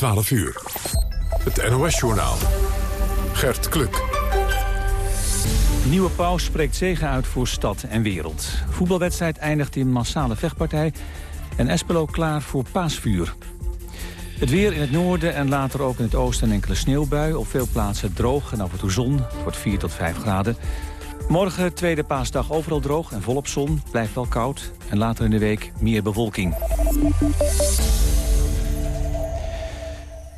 12 uur. Het NOS-journaal. Gert Kluk. Nieuwe paus spreekt zegen uit voor stad en wereld. Voetbalwedstrijd eindigt in massale vechtpartij. En Espelo klaar voor paasvuur. Het weer in het noorden en later ook in het oosten een enkele sneeuwbui. Op veel plaatsen droog en af en toe zon. Het wordt 4 tot 5 graden. Morgen, tweede paasdag, overal droog en volop zon. Blijft wel koud. En later in de week meer bewolking.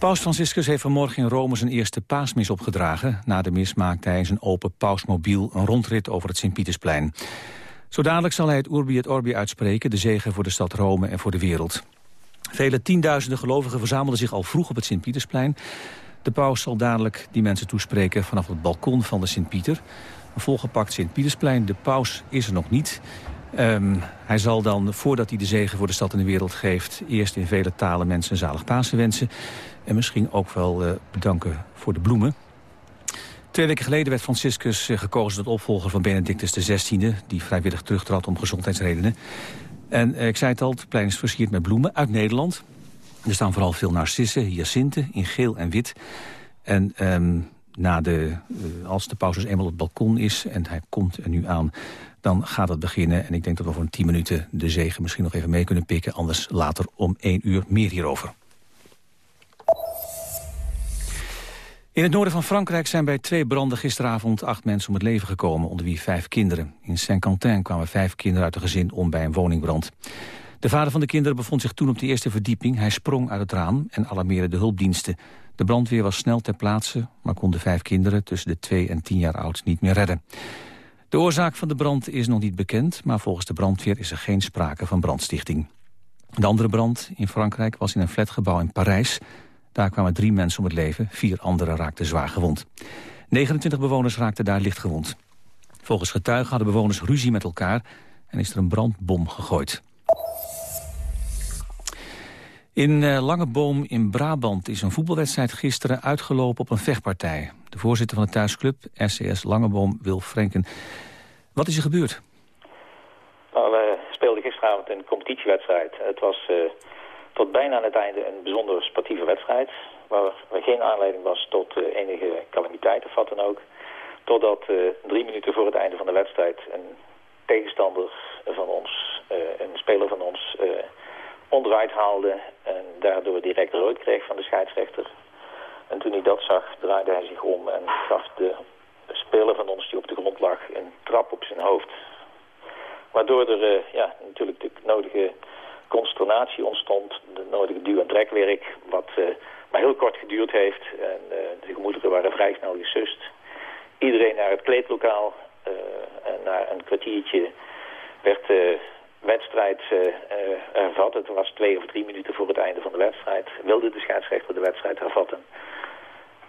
Paus Franciscus heeft vanmorgen in Rome zijn eerste paasmis opgedragen. Na de mis maakte hij zijn open pausmobiel een rondrit over het Sint-Pietersplein. Zo dadelijk zal hij het Urbi et Orbi uitspreken, de zegen voor de stad Rome en voor de wereld. Vele tienduizenden gelovigen verzamelden zich al vroeg op het Sint-Pietersplein. De paus zal dadelijk die mensen toespreken vanaf het balkon van de Sint-Pieter. Een volgepakt Sint-Pietersplein. De paus is er nog niet. Um, hij zal dan, voordat hij de zegen voor de stad en de wereld geeft... eerst in vele talen mensen een zalig Pasen wensen. En misschien ook wel uh, bedanken voor de bloemen. Twee weken geleden werd Franciscus uh, gekozen tot opvolger van Benedictus XVI... die vrijwillig terugtrad om gezondheidsredenen. En uh, ik zei het al, het plein is versierd met bloemen uit Nederland. Er staan vooral veel narcissen, hyacinten in geel en wit. En um, na de, als de paus dus eenmaal op het balkon is... en hij komt er nu aan dan gaat het beginnen. En ik denk dat we voor een 10 minuten de zegen misschien nog even mee kunnen pikken. Anders later om 1 uur meer hierover. In het noorden van Frankrijk zijn bij twee branden gisteravond acht mensen om het leven gekomen, onder wie vijf kinderen. In Saint-Quentin kwamen vijf kinderen uit een gezin om bij een woningbrand. De vader van de kinderen bevond zich toen op de eerste verdieping. Hij sprong uit het raam en alarmeerde de hulpdiensten. De brandweer was snel ter plaatse, maar kon de vijf kinderen tussen de twee en tien jaar oud niet meer redden. De oorzaak van de brand is nog niet bekend, maar volgens de brandweer is er geen sprake van brandstichting. De andere brand in Frankrijk was in een flatgebouw in Parijs. Daar kwamen drie mensen om het leven, vier anderen raakten zwaar gewond. 29 bewoners raakten daar licht gewond. Volgens getuigen hadden bewoners ruzie met elkaar en is er een brandbom gegooid. In uh, Langeboom in Brabant is een voetbalwedstrijd gisteren uitgelopen op een vechtpartij. De voorzitter van de thuisclub, SCS Langeboom, Wil Frenken. Wat is er gebeurd? We speelden gisteravond een competitiewedstrijd. Het was uh, tot bijna aan het einde een bijzonder sportieve wedstrijd. Waar, geen aanleiding was tot uh, enige calamiteit of wat dan ook. Totdat drie minuten voor het einde van de wedstrijd een tegenstander van ons, een speler van ons onderuit haalde en daardoor direct rood kreeg van de scheidsrechter. En toen hij dat zag, draaide hij zich om en gaf de speler van ons die op de grond lag een trap op zijn hoofd. Waardoor er ja, natuurlijk de nodige consternatie ontstond, de nodige duw- en trekwerk, wat uh, maar heel kort geduurd heeft. En uh, de gemoederen waren vrij snel gesust. Iedereen naar het kleedlokaal en na een kwartiertje werd wedstrijd uh, hervat. Het was twee of drie minuten voor het einde van de wedstrijd. Wilde de scheidsrechter de wedstrijd hervatten.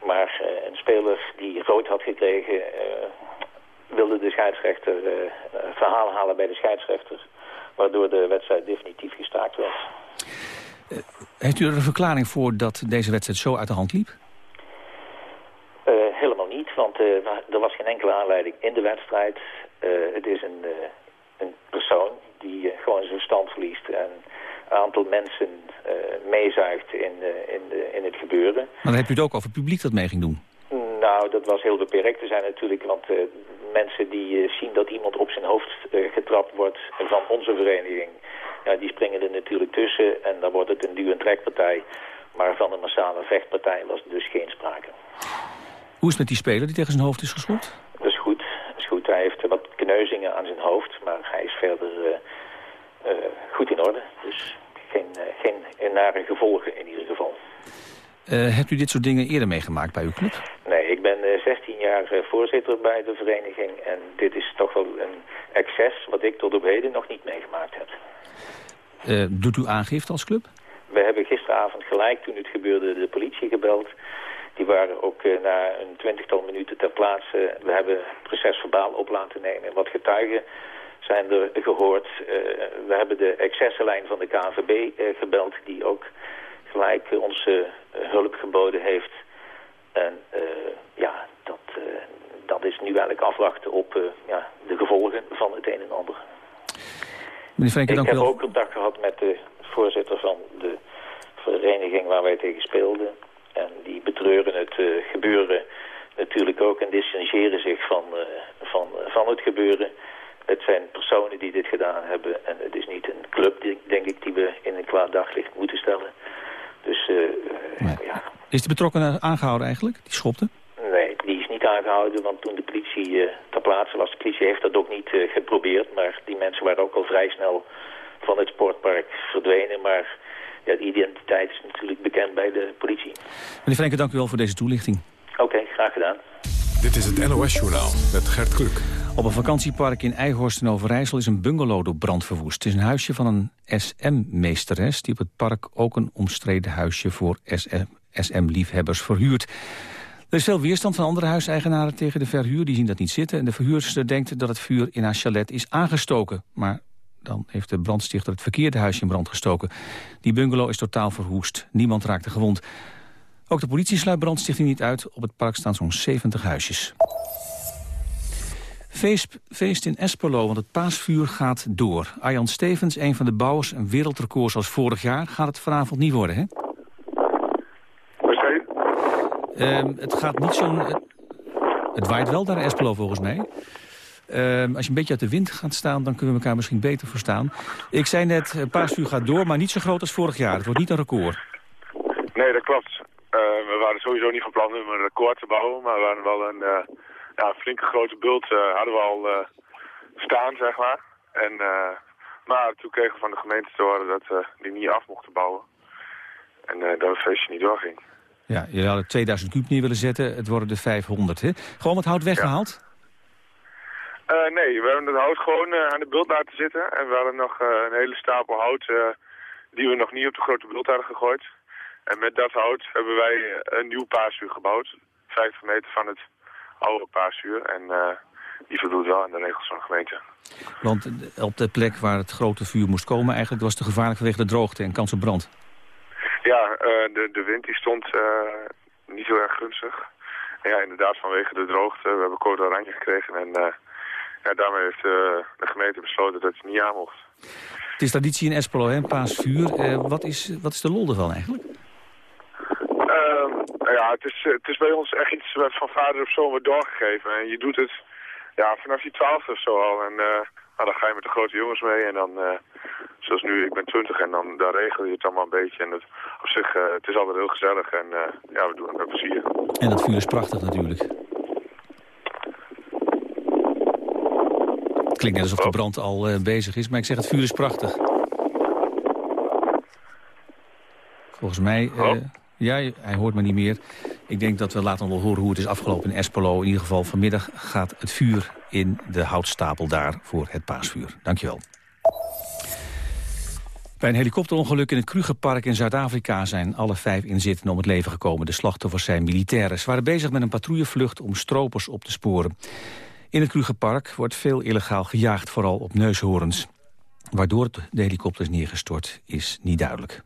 Maar uh, een speler die rood had gekregen... wilde de scheidsrechter verhaal halen bij de scheidsrechter. Waardoor de wedstrijd definitief gestaakt werd. heeft u er een verklaring voor dat deze wedstrijd zo uit de hand liep? helemaal niet, want er was geen enkele aanleiding in de wedstrijd. het is een, een persoon die gewoon zijn stand verliest en een aantal mensen meezuigt in, in, de, in het gebeuren. Maar dan heb u het ook over het publiek dat mee ging doen? Nou, dat was heel beperkt. Er zijn natuurlijk, want mensen die zien dat iemand op zijn hoofd getrapt wordt van onze vereniging, ja, die springen er natuurlijk tussen en dan wordt het een duw- en trekpartij. Maar van een massale vechtpartij was dus geen sprake. Hoe is het met die speler die tegen zijn hoofd is geschopt? Dat is goed. Dat is goed. Hij heeft wat kneuzingen aan zijn hoofd, maar hij is verder uh, uh, goed in orde. Dus geen, uh, geen nare gevolgen in ieder geval. hebt u dit soort dingen eerder meegemaakt bij uw club? Nee, 16 jaar voorzitter bij de vereniging en dit is toch wel een excess wat ik tot op heden nog niet meegemaakt heb. doet u aangifte als club? We hebben gisteravond gelijk toen het gebeurde de politie gebeld. Die waren ook uh, na een twintigtal minuten ter plaatse. We hebben proces verbaal op laten nemen. En wat getuigen zijn er gehoord. Uh, we hebben de excessenlijn van de KNVB gebeld... die ook gelijk onze hulp geboden heeft. En ja, dat, dat is nu eigenlijk afwachten op ja, de gevolgen van het een en ander. Meneer Frenke, Ik dank heb wel. ook contact gehad met de voorzitter van de vereniging waar wij tegen speelden. En die betreuren het gebeuren natuurlijk ook en distancieren zich van, van, van het gebeuren. Het zijn personen die dit gedaan hebben en het is niet een club, denk ik, die we in een kwaad daglicht moeten stellen. Dus, ja. Is de betrokkenen aangehouden eigenlijk, die schopte? Aangehouden, want toen de politie uh, ter plaatse was, de politie heeft dat ook niet uh, geprobeerd. Maar die mensen waren ook al vrij snel van het sportpark verdwenen. Maar ja, de identiteit is natuurlijk bekend bij de politie. Meneer Frenke, dank u wel voor deze toelichting. Oké, graag gedaan. Dit is het NOS-journaal met Gert Kluk. Op een vakantiepark in Eijhorst in Overijssel is een bungalow door brand verwoest. Het is een huisje van een SM-meesteres die op het park ook een omstreden huisje voor SM-liefhebbers verhuurt. Er is veel weerstand van andere huiseigenaren tegen de verhuur. Die zien dat niet zitten. En de verhuurster denkt dat het vuur in haar chalet is aangestoken. Maar dan heeft de brandstichter het verkeerde huisje in brand gestoken. Die bungalow is totaal verwoest. Niemand raakte gewond. Ook de politie sluit brandstichting niet uit. Op het park staan zo'n 70 huisjes. Feest, feest in Espelo, want het paasvuur gaat door. Arjan Stevens, een van de bouwers, een wereldrecord zoals vorig jaar... gaat het vanavond niet worden, hè? Um, het gaat niet zo'n... Het waait wel daar Espelo volgens mij. Um, als je een beetje uit de wind gaat staan, dan kunnen we elkaar misschien beter verstaan. Ik zei net, het paasvuur gaat door, maar niet zo groot als vorig jaar. Het wordt niet een record. Nee, dat klopt. Uh, we waren sowieso niet van plan om een record te bouwen, maar we hadden wel een, uh, ja, flinke grote bult hadden we al staan, zeg maar. En, maar toen kregen we van de gemeente te horen dat die niet af mochten bouwen. En dat het feestje niet doorging. Ja, je had 2000 kuub neer willen zetten. Het worden de 500, hè? Gewoon het hout weggehaald? Uh, nee, we hebben het hout gewoon uh, aan de bult laten zitten. En we hadden nog uh, een hele stapel hout die we nog niet op de grote bult hadden gegooid. En met dat hout hebben wij een nieuw paasuur gebouwd. 50 meter van het oude paasuur. En die voldoet wel aan de regels van de gemeente. Want op de plek waar het grote vuur moest komen... eigenlijk was het gevaarlijk vanwege de droogte en kans op brand. Ja, uh, de, de wind die stond uh, niet zo erg gunstig. En ja, inderdaad vanwege de droogte. We hebben code oranje gekregen en uh, ja, daarmee heeft de gemeente besloten dat het niet aan mocht. Het is traditie in Espelo, hè, paasvuur. wat, is, wat is de lol ervan eigenlijk? Ehm, nou ja, het is, het is bij ons echt iets wat van vader op zoon wordt doorgegeven. En je doet het ja, vanaf je twaalfde of zo al. En nou, dan ga je met de grote jongens mee en dan, uh, zoals nu, ik ben twintig en dan daar regel je het allemaal een beetje. En het, op zich, uh, het is altijd heel gezellig en uh, ja, we doen het met plezier. En dat vuur is prachtig natuurlijk. Het klinkt net alsof de brand al bezig is, maar ik zeg het vuur is prachtig. Volgens mij... Ja, hij hoort me niet meer. Ik denk dat we laten wel horen hoe het is afgelopen in Espelo. In ieder geval vanmiddag gaat het vuur in de houtstapel daar voor het paasvuur. Dankjewel. Bij een helikopterongeluk in het Krugerpark in Zuid-Afrika... zijn alle vijf inzittenden om het leven gekomen. De slachtoffers zijn militairen. Ze waren bezig met een patrouillevlucht om stropers op te sporen. In het Krugerpark wordt veel illegaal gejaagd, vooral op neushoorns. Waardoor de helikopter is neergestort, is niet duidelijk.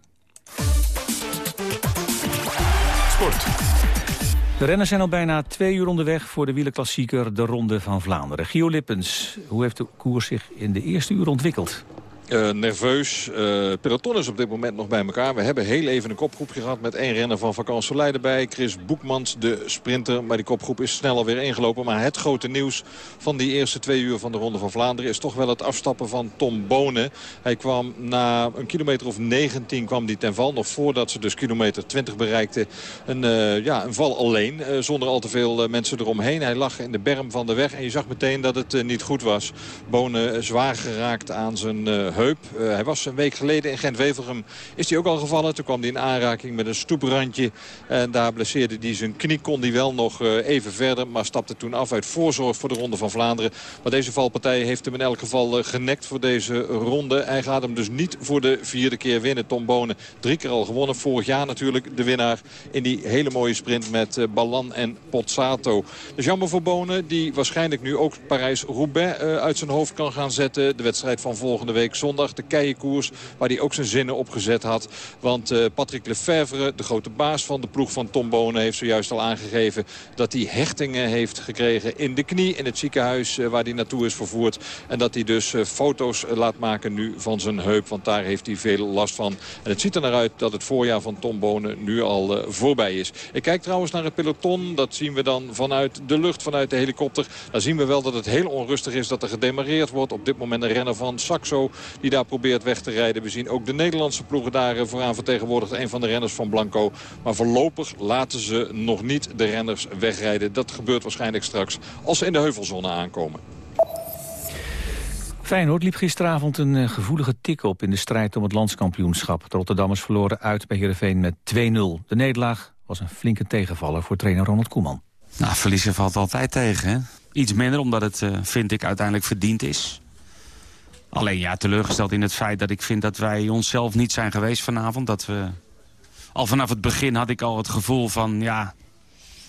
De renners zijn al bijna twee uur onderweg voor de wielerklassieker de Ronde van Vlaanderen. Gio Lippens, hoe heeft de koers zich in de eerste uur ontwikkeld? Uh, nerveus. Uh, peloton is op dit moment nog bij elkaar. We hebben heel even een kopgroepje gehad met één renner van Vakant Soleil bij. Chris Boekmans, de sprinter. Maar die kopgroep is snel alweer ingelopen. Maar het grote nieuws van die eerste twee uur van de Ronde van Vlaanderen... is toch wel het afstappen van Tom Bonen. Hij kwam na een kilometer of 19 kwam die ten val. Nog voordat ze dus kilometer 20 bereikte. Een, uh, ja, een val alleen, zonder al te veel mensen eromheen. Hij lag in de berm van de weg en je zag meteen dat het niet goed was. Bonen zwaar geraakt aan zijn heup. Uh, hij was een week geleden in Gent-Wevelgem. Is hij ook al gevallen. Toen kwam hij in aanraking met een stoeprandje. En daar blesseerde hij zijn knie. Kon hij wel nog uh, even verder. Maar stapte toen af uit voorzorg voor de Ronde van Vlaanderen. Maar deze valpartij heeft hem in elk geval uh, genekt voor deze ronde. Hij gaat hem dus niet voor de vierde keer winnen. Tom Bonen drie keer al gewonnen. Vorig jaar natuurlijk de winnaar in die hele mooie sprint met Ballan en Pozzato. Dus jammer voor Bonen. Die waarschijnlijk nu ook Parijs-Roubaix uit zijn hoofd kan gaan zetten. De wedstrijd van volgende week zondag zondag. De keienkoers waar hij ook zijn zinnen op gezet had. Want uh, Patrick Lefevre, de grote baas van de ploeg van Tom Bonen... heeft zojuist al aangegeven dat hij hechtingen heeft gekregen in de knie... in het ziekenhuis waar hij naartoe is vervoerd. En dat hij dus foto's laat maken nu van zijn heup. Want daar heeft hij veel last van. En het ziet er naar uit dat het voorjaar van Tom Bonen nu al voorbij is. Ik kijk trouwens naar het peloton. Dat zien we dan vanuit de lucht, vanuit de helikopter. Dan zien we wel dat het heel onrustig is dat er gedemareerd wordt. Op dit moment een renner van Saxo die daar probeert weg te rijden. We zien ook de Nederlandse ploegen daar vooraan vertegenwoordigd. Een van de renners van Blanco. Maar voorlopig laten ze nog niet de renners wegrijden. Dat gebeurt waarschijnlijk straks als ze in de heuvelzone aankomen. Feyenoord liep gisteravond een eh, gevoelige tik op in de strijd om het landskampioenschap. De Rotterdammers verloren uit bij Heerenveen met 2-0. De nederlaag was een flinke tegenvaller voor trainer Ronald Koeman. Nou, verliezen valt altijd tegen, hè? Iets minder, omdat het, uh, vind ik, uiteindelijk verdiend is. Alleen ja, teleurgesteld in het feit dat ik vind dat wij onszelf niet zijn geweest vanavond. Dat we... Al vanaf het begin had ik al het gevoel van, ja,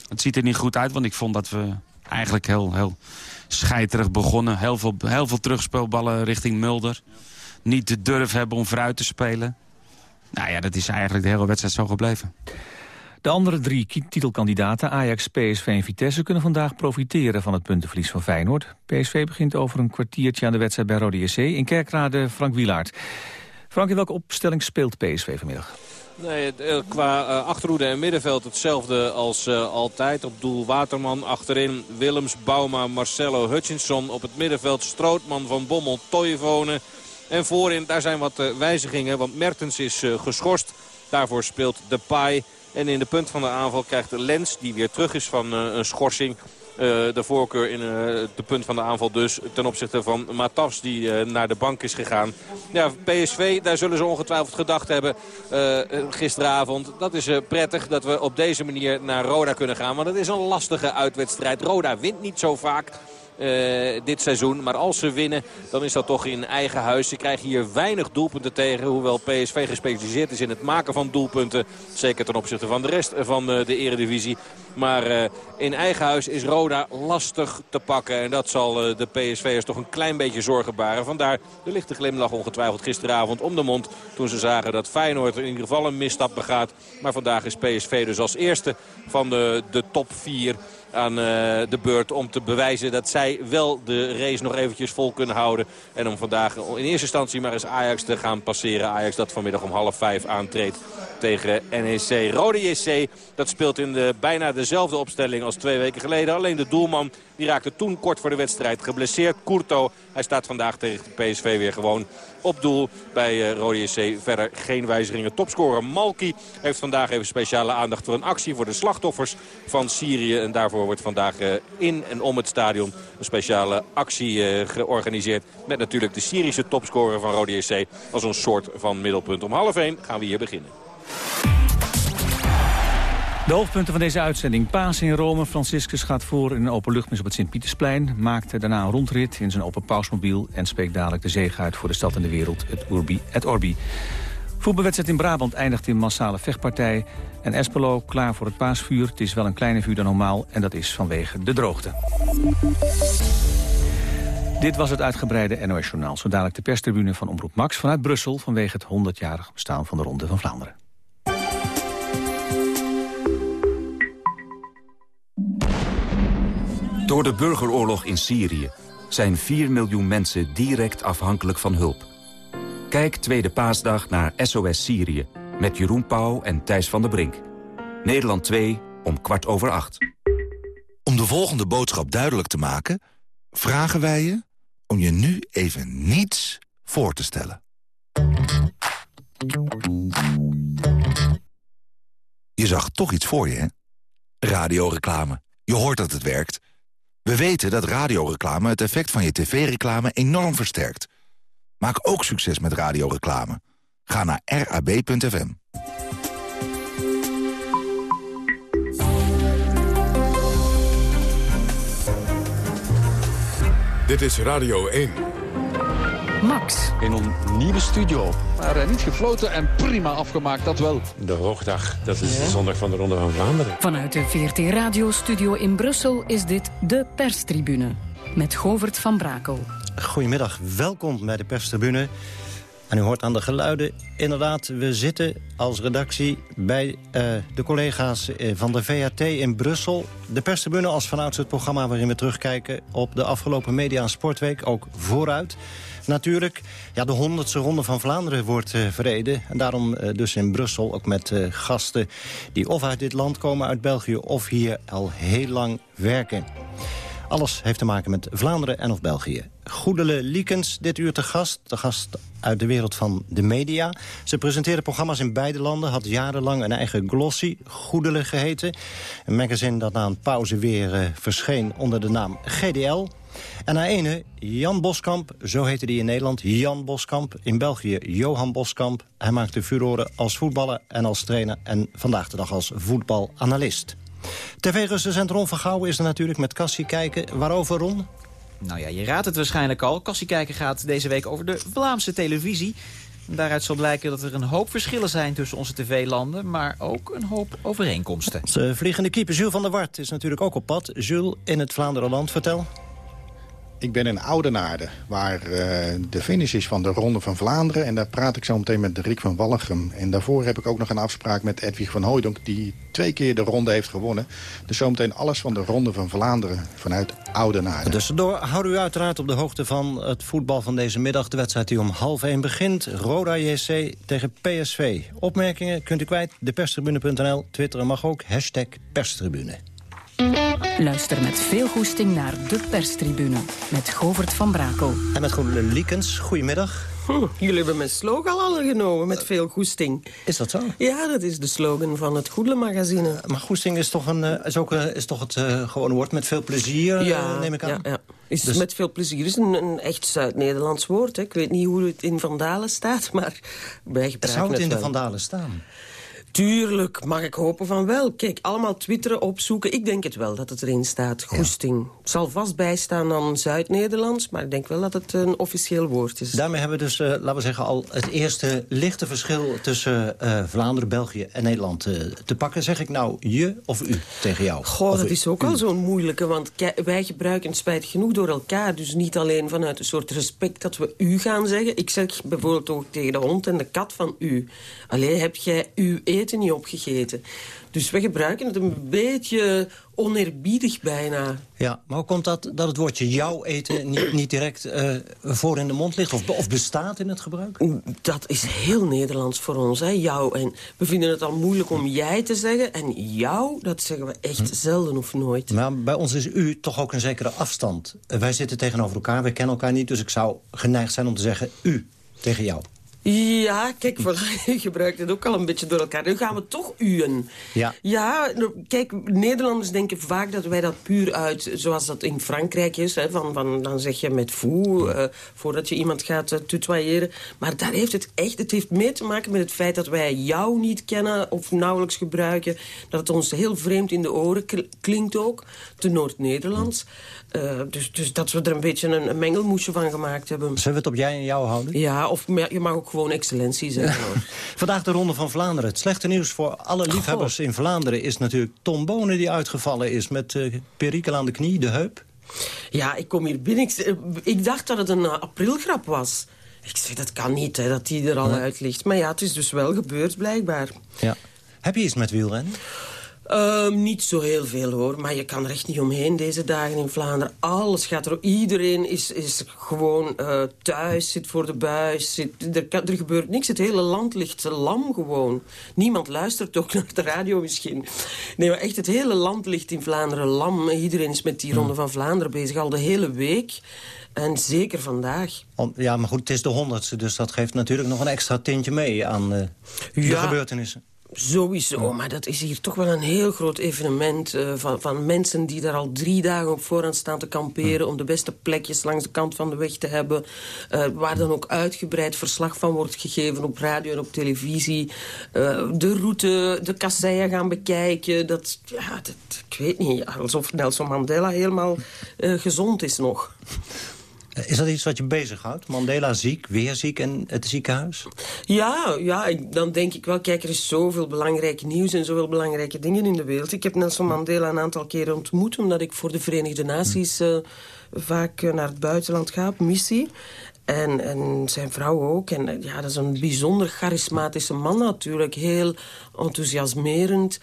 het ziet er niet goed uit. Want ik vond dat we eigenlijk heel, heel scheiterig begonnen. Heel veel, heel veel terugspeelballen richting Mulder. Niet de durf hebben om vooruit te spelen. Nou ja, dat is eigenlijk de hele wedstrijd zo gebleven. De andere drie titelkandidaten, Ajax, PSV en Vitesse... kunnen vandaag profiteren van het puntenverlies van Feyenoord. PSV begint over een kwartiertje aan de wedstrijd bij Rode JC. In Kerkrade Frank Wielaert. Frank, in welke opstelling speelt PSV vanmiddag? Nee, eh, qua uh, achterhoede en middenveld hetzelfde als uh, altijd. Op doel Waterman, achterin Willems, Bauma, Marcelo, Hutchinson. Op het middenveld Strootman, Van Bommel, Toivonen. En voorin, daar zijn wat wijzigingen, want Mertens is geschorst. Daarvoor speelt Depay. En in de punt van de aanval krijgt Lens, die weer terug is van uh, een schorsing... Uh, de voorkeur in uh, de punt van de aanval dus ten opzichte van Matafs die naar de bank is gegaan. Ja, PSV, daar zullen ze ongetwijfeld gedacht hebben gisteravond. Dat is prettig dat we op deze manier naar Roda kunnen gaan. Want het is een lastige uitwedstrijd. Roda wint niet zo vaak. Uh, dit seizoen. Maar als ze winnen, dan is dat toch in eigen huis. Ze krijgen hier weinig doelpunten tegen. Hoewel PSV gespecialiseerd is in het maken van doelpunten. Zeker ten opzichte van de rest van uh, de eredivisie. Maar uh, in eigen huis is Roda lastig te pakken. En dat zal de PSV'ers toch een klein beetje zorgen baren. Vandaar de lichte glimlach ongetwijfeld gisteravond om de mond. Toen ze zagen dat Feyenoord in ieder geval een misstap begaat. Maar vandaag is PSV dus als eerste van de, de top 4 aan uh, de beurt om te bewijzen dat zij wel de race nog eventjes vol kunnen houden. En om vandaag in eerste instantie maar eens Ajax te gaan passeren. Ajax dat vanmiddag om half vijf aantreedt tegen NEC. Rode JC, dat speelt in de, bijna dezelfde opstelling als twee weken geleden. Alleen de doelman die raakte toen kort voor de wedstrijd geblesseerd. Courto, hij staat vandaag tegen de PSV weer gewoon op doel bij uh, Rode JC. Verder geen wijzigingen. Topscorer Malki heeft vandaag even speciale aandacht voor een actie voor de slachtoffers van Syrië. En daarvoor wordt vandaag uh, in en om het stadion een speciale actie uh, georganiseerd. Met natuurlijk de Syrische topscorer van Rode JC als een soort van middelpunt. Om half één gaan we hier beginnen. De hoofdpunten van deze uitzending. Paas in Rome. Franciscus gaat voor in een openluchtmis op het Sint-Pietersplein. Maakte daarna een rondrit in zijn open pausmobiel... en spreekt dadelijk de zege uit voor de stad en de wereld, het Urbi et Orbi. Voetbalwedstrijd in Brabant eindigt in massale vechtpartij. En Espelo klaar voor het paasvuur. Het is wel een kleiner vuur dan normaal en dat is vanwege de droogte. Dit was het uitgebreide NOS-journaal. Zo dadelijk de perstribune van Omroep Max vanuit Brussel... vanwege het 100-jarig bestaan van de Ronde van Vlaanderen. Door de burgeroorlog in Syrië zijn 4 miljoen mensen direct afhankelijk van hulp. Kijk Tweede Paasdag naar SOS Syrië met Jeroen Pauw en Thijs van der Brink. Nederland 2 om kwart over acht. Om de volgende boodschap duidelijk te maken... vragen wij je om je nu even niets voor te stellen. Je zag toch iets voor je, hè? Radioreclame. Je hoort dat het werkt. We weten dat radioreclame het effect van je tv-reclame enorm versterkt. Maak ook succes met radioreclame. Ga naar rab.fm. Dit is Radio 1. Max. In een nieuwe studio. Maar uh, niet gefloten en prima afgemaakt, dat wel. De hoogdag, dat is ja. de zondag van de Ronde van Vlaanderen. Vanuit de VRT Radio Studio in Brussel is dit de perstribune. met Govert van Brakel. Goedemiddag, welkom bij de perstribune. En u hoort aan de geluiden, inderdaad, we zitten als redactie... bij uh, de collega's eh, van de VAT in Brussel. De perstribune als vanouds het programma waarin we terugkijken... op de afgelopen Media- en Sportweek, ook vooruit. Natuurlijk, ja, de honderdste ronde van Vlaanderen wordt uh, verreden. En daarom uh, dus in Brussel ook met uh, gasten die of uit dit land komen, uit België... of hier al heel lang werken. Alles heeft te maken met Vlaanderen en of België. Goedele Liekens, dit uur te gast. De gast uit de wereld van de media. Ze presenteerde programma's in beide landen. Had jarenlang een eigen glossy, Goedele geheten. Een magazine dat na een pauze weer verscheen onder de naam GDL. En na ene, Jan Boskamp, zo heette hij in Nederland, Jan Boskamp. In België, Johan Boskamp. Hij maakte furoren als voetballer en als trainer... en vandaag de dag als voetbalanalist. TV-recensent Ron van Gouwen is er natuurlijk met Cassie kijken. Waarover, Ron? Nou ja, je raadt het waarschijnlijk al. Cassie kijken gaat deze week over de Vlaamse televisie. Daaruit zal blijken dat er een hoop verschillen zijn tussen onze tv-landen... maar ook een hoop overeenkomsten. De vliegende keeper Jules van der Wart is natuurlijk ook op pad. Jules, in het Vlaanderenland, vertel. Ik ben in Oudenaarde, waar uh, de finish is van de Ronde van Vlaanderen. En daar praat ik zo meteen met Rick van Wallegem. En daarvoor heb ik ook nog een afspraak met Edwig van Hooydonk... die twee keer de ronde heeft gewonnen. Dus zometeen alles van de Ronde van Vlaanderen vanuit Oudenaarde. Tussendoor houden u uiteraard op de hoogte van het voetbal van deze middag. De wedstrijd die om half één begint. Roda JC tegen PSV. Opmerkingen kunt u kwijt. Deperstribune.nl. Twitteren mag ook. Hashtag perstribune. Luister met veel goesting naar de perstribune met Govert van Brakel. En met Goede Liekens, goedemiddag. Hm, jullie hebben mijn slogan al genomen, met veel goesting. Is dat zo? Ja, dat is de slogan van het Goedele magazine. Uh, maar goesting is toch, een, uh, is ook, uh, is toch het gewone woord met veel plezier, ja, neem ik aan? Ja, ja. Is dus... Met veel plezier is een, een echt Zuid-Nederlands woord. Hè. Ik weet niet hoe het in Vandalen staat, maar wij gebruiken Zou het, het in wel. de Vandalen staan? Tuurlijk, mag ik hopen van wel. Kijk, allemaal twitteren, opzoeken. Ik denk het wel dat het erin staat. Goesting. Het zal vast bijstaan dan Zuid-Nederlands... maar ik denk wel dat het een officieel woord is. Daarmee hebben we dus, uh, laten we zeggen, al het eerste lichte verschil... tussen uh, Vlaanderen, België en Nederland uh, te pakken. Zeg ik nou je of u tegen jou? Goh, of dat u. is ook al zo'n moeilijke. Want wij gebruiken het spijt genoeg door elkaar. Dus niet alleen vanuit een soort respect dat we u gaan zeggen. Ik zeg bijvoorbeeld ook tegen de hond en de kat van u. Alleen heb jij uw eten niet opgegeten. Dus we gebruiken het een beetje oneerbiedig bijna. Ja, maar hoe komt dat dat het woordje jouw eten niet, niet direct uh, voor in de mond ligt? Of, of, bestaat in het gebruik? Dat is heel Nederlands voor ons, hè, jou. En we vinden het al moeilijk om jij te zeggen. En jou, dat zeggen we echt hm. zelden of nooit. Maar bij ons is u toch ook een zekere afstand. Wij zitten tegenover elkaar, we kennen elkaar niet. Dus ik zou geneigd zijn om te zeggen u tegen jou. Ja, kijk, voilà, je gebruikt het ook al een beetje door elkaar. Nu gaan we toch uwen. Ja. Ja, kijk, Nederlanders denken vaak dat wij dat puur uit... zoals dat in Frankrijk is, hè, van, van, dan zeg je met vous... Uh, voordat je iemand gaat uh, tutoyeren. Maar daar heeft het echt... Het heeft mee te maken met het feit dat wij jou niet kennen... of nauwelijks gebruiken. Dat het ons heel vreemd in de oren klinkt ook. Te Noord-Nederlands. Uh, dus, dus dat we er een beetje een, een, mengelmoesje van gemaakt hebben. Zullen we het op jij en jou houden? Ja, of je mag ook gewoon excellentie zeggen. Hoor. Vandaag de Ronde van Vlaanderen. Het slechte nieuws voor alle liefhebbers Goh. in Vlaanderen... is natuurlijk Tom Bonen die uitgevallen is met uh, perikel aan de knie, de heup. Ja, ik kom hier binnen. Ik, ik dacht dat het een uh, aprilgrap was. Ik zeg, dat kan niet, hè, dat die er al uit ligt. Maar ja, het is dus wel gebeurd, blijkbaar. Ja. Heb je iets met wielrennen? Uh, niet zo heel veel hoor, maar je kan er echt niet omheen deze dagen in Vlaanderen. Alles gaat er... Iedereen is, is gewoon uh, thuis, zit voor de buis. Zit, er, kan, er, gebeurt niks. Het hele land ligt lam gewoon. Niemand luistert ook naar de radio misschien. Nee, maar echt het hele land ligt in Vlaanderen lam. Iedereen is met die Ronde van Vlaanderen bezig, al de hele week. En zeker vandaag. Ja, maar goed, het is de honderdste, dus dat geeft natuurlijk nog een extra tintje mee aan uh, de ja. gebeurtenissen. Sowieso, maar dat is hier toch wel een heel groot evenement... Uh, van, van mensen die daar al drie dagen op voorhand staan te kamperen... om de beste plekjes langs de kant van de weg te hebben... Uh, waar dan ook uitgebreid verslag van wordt gegeven op radio en op televisie. Uh, de route, de kasseien gaan bekijken. Dat, ja, dat, ik weet niet, alsof Nelson Mandela helemaal gezond is nog. Is dat iets wat je bezighoudt? Mandela ziek, weer ziek en het ziekenhuis? Ja, ja ik, dan denk ik wel, kijk, er is zoveel belangrijk nieuws en zoveel belangrijke dingen in de wereld. Ik heb Nelson Mandela een aantal keren ontmoet, omdat ik voor de Verenigde Naties uh, vaak naar het buitenland ga op missie. En, en zijn vrouw ook. En ja, dat is een bijzonder charismatische man natuurlijk. Heel enthousiasmerend.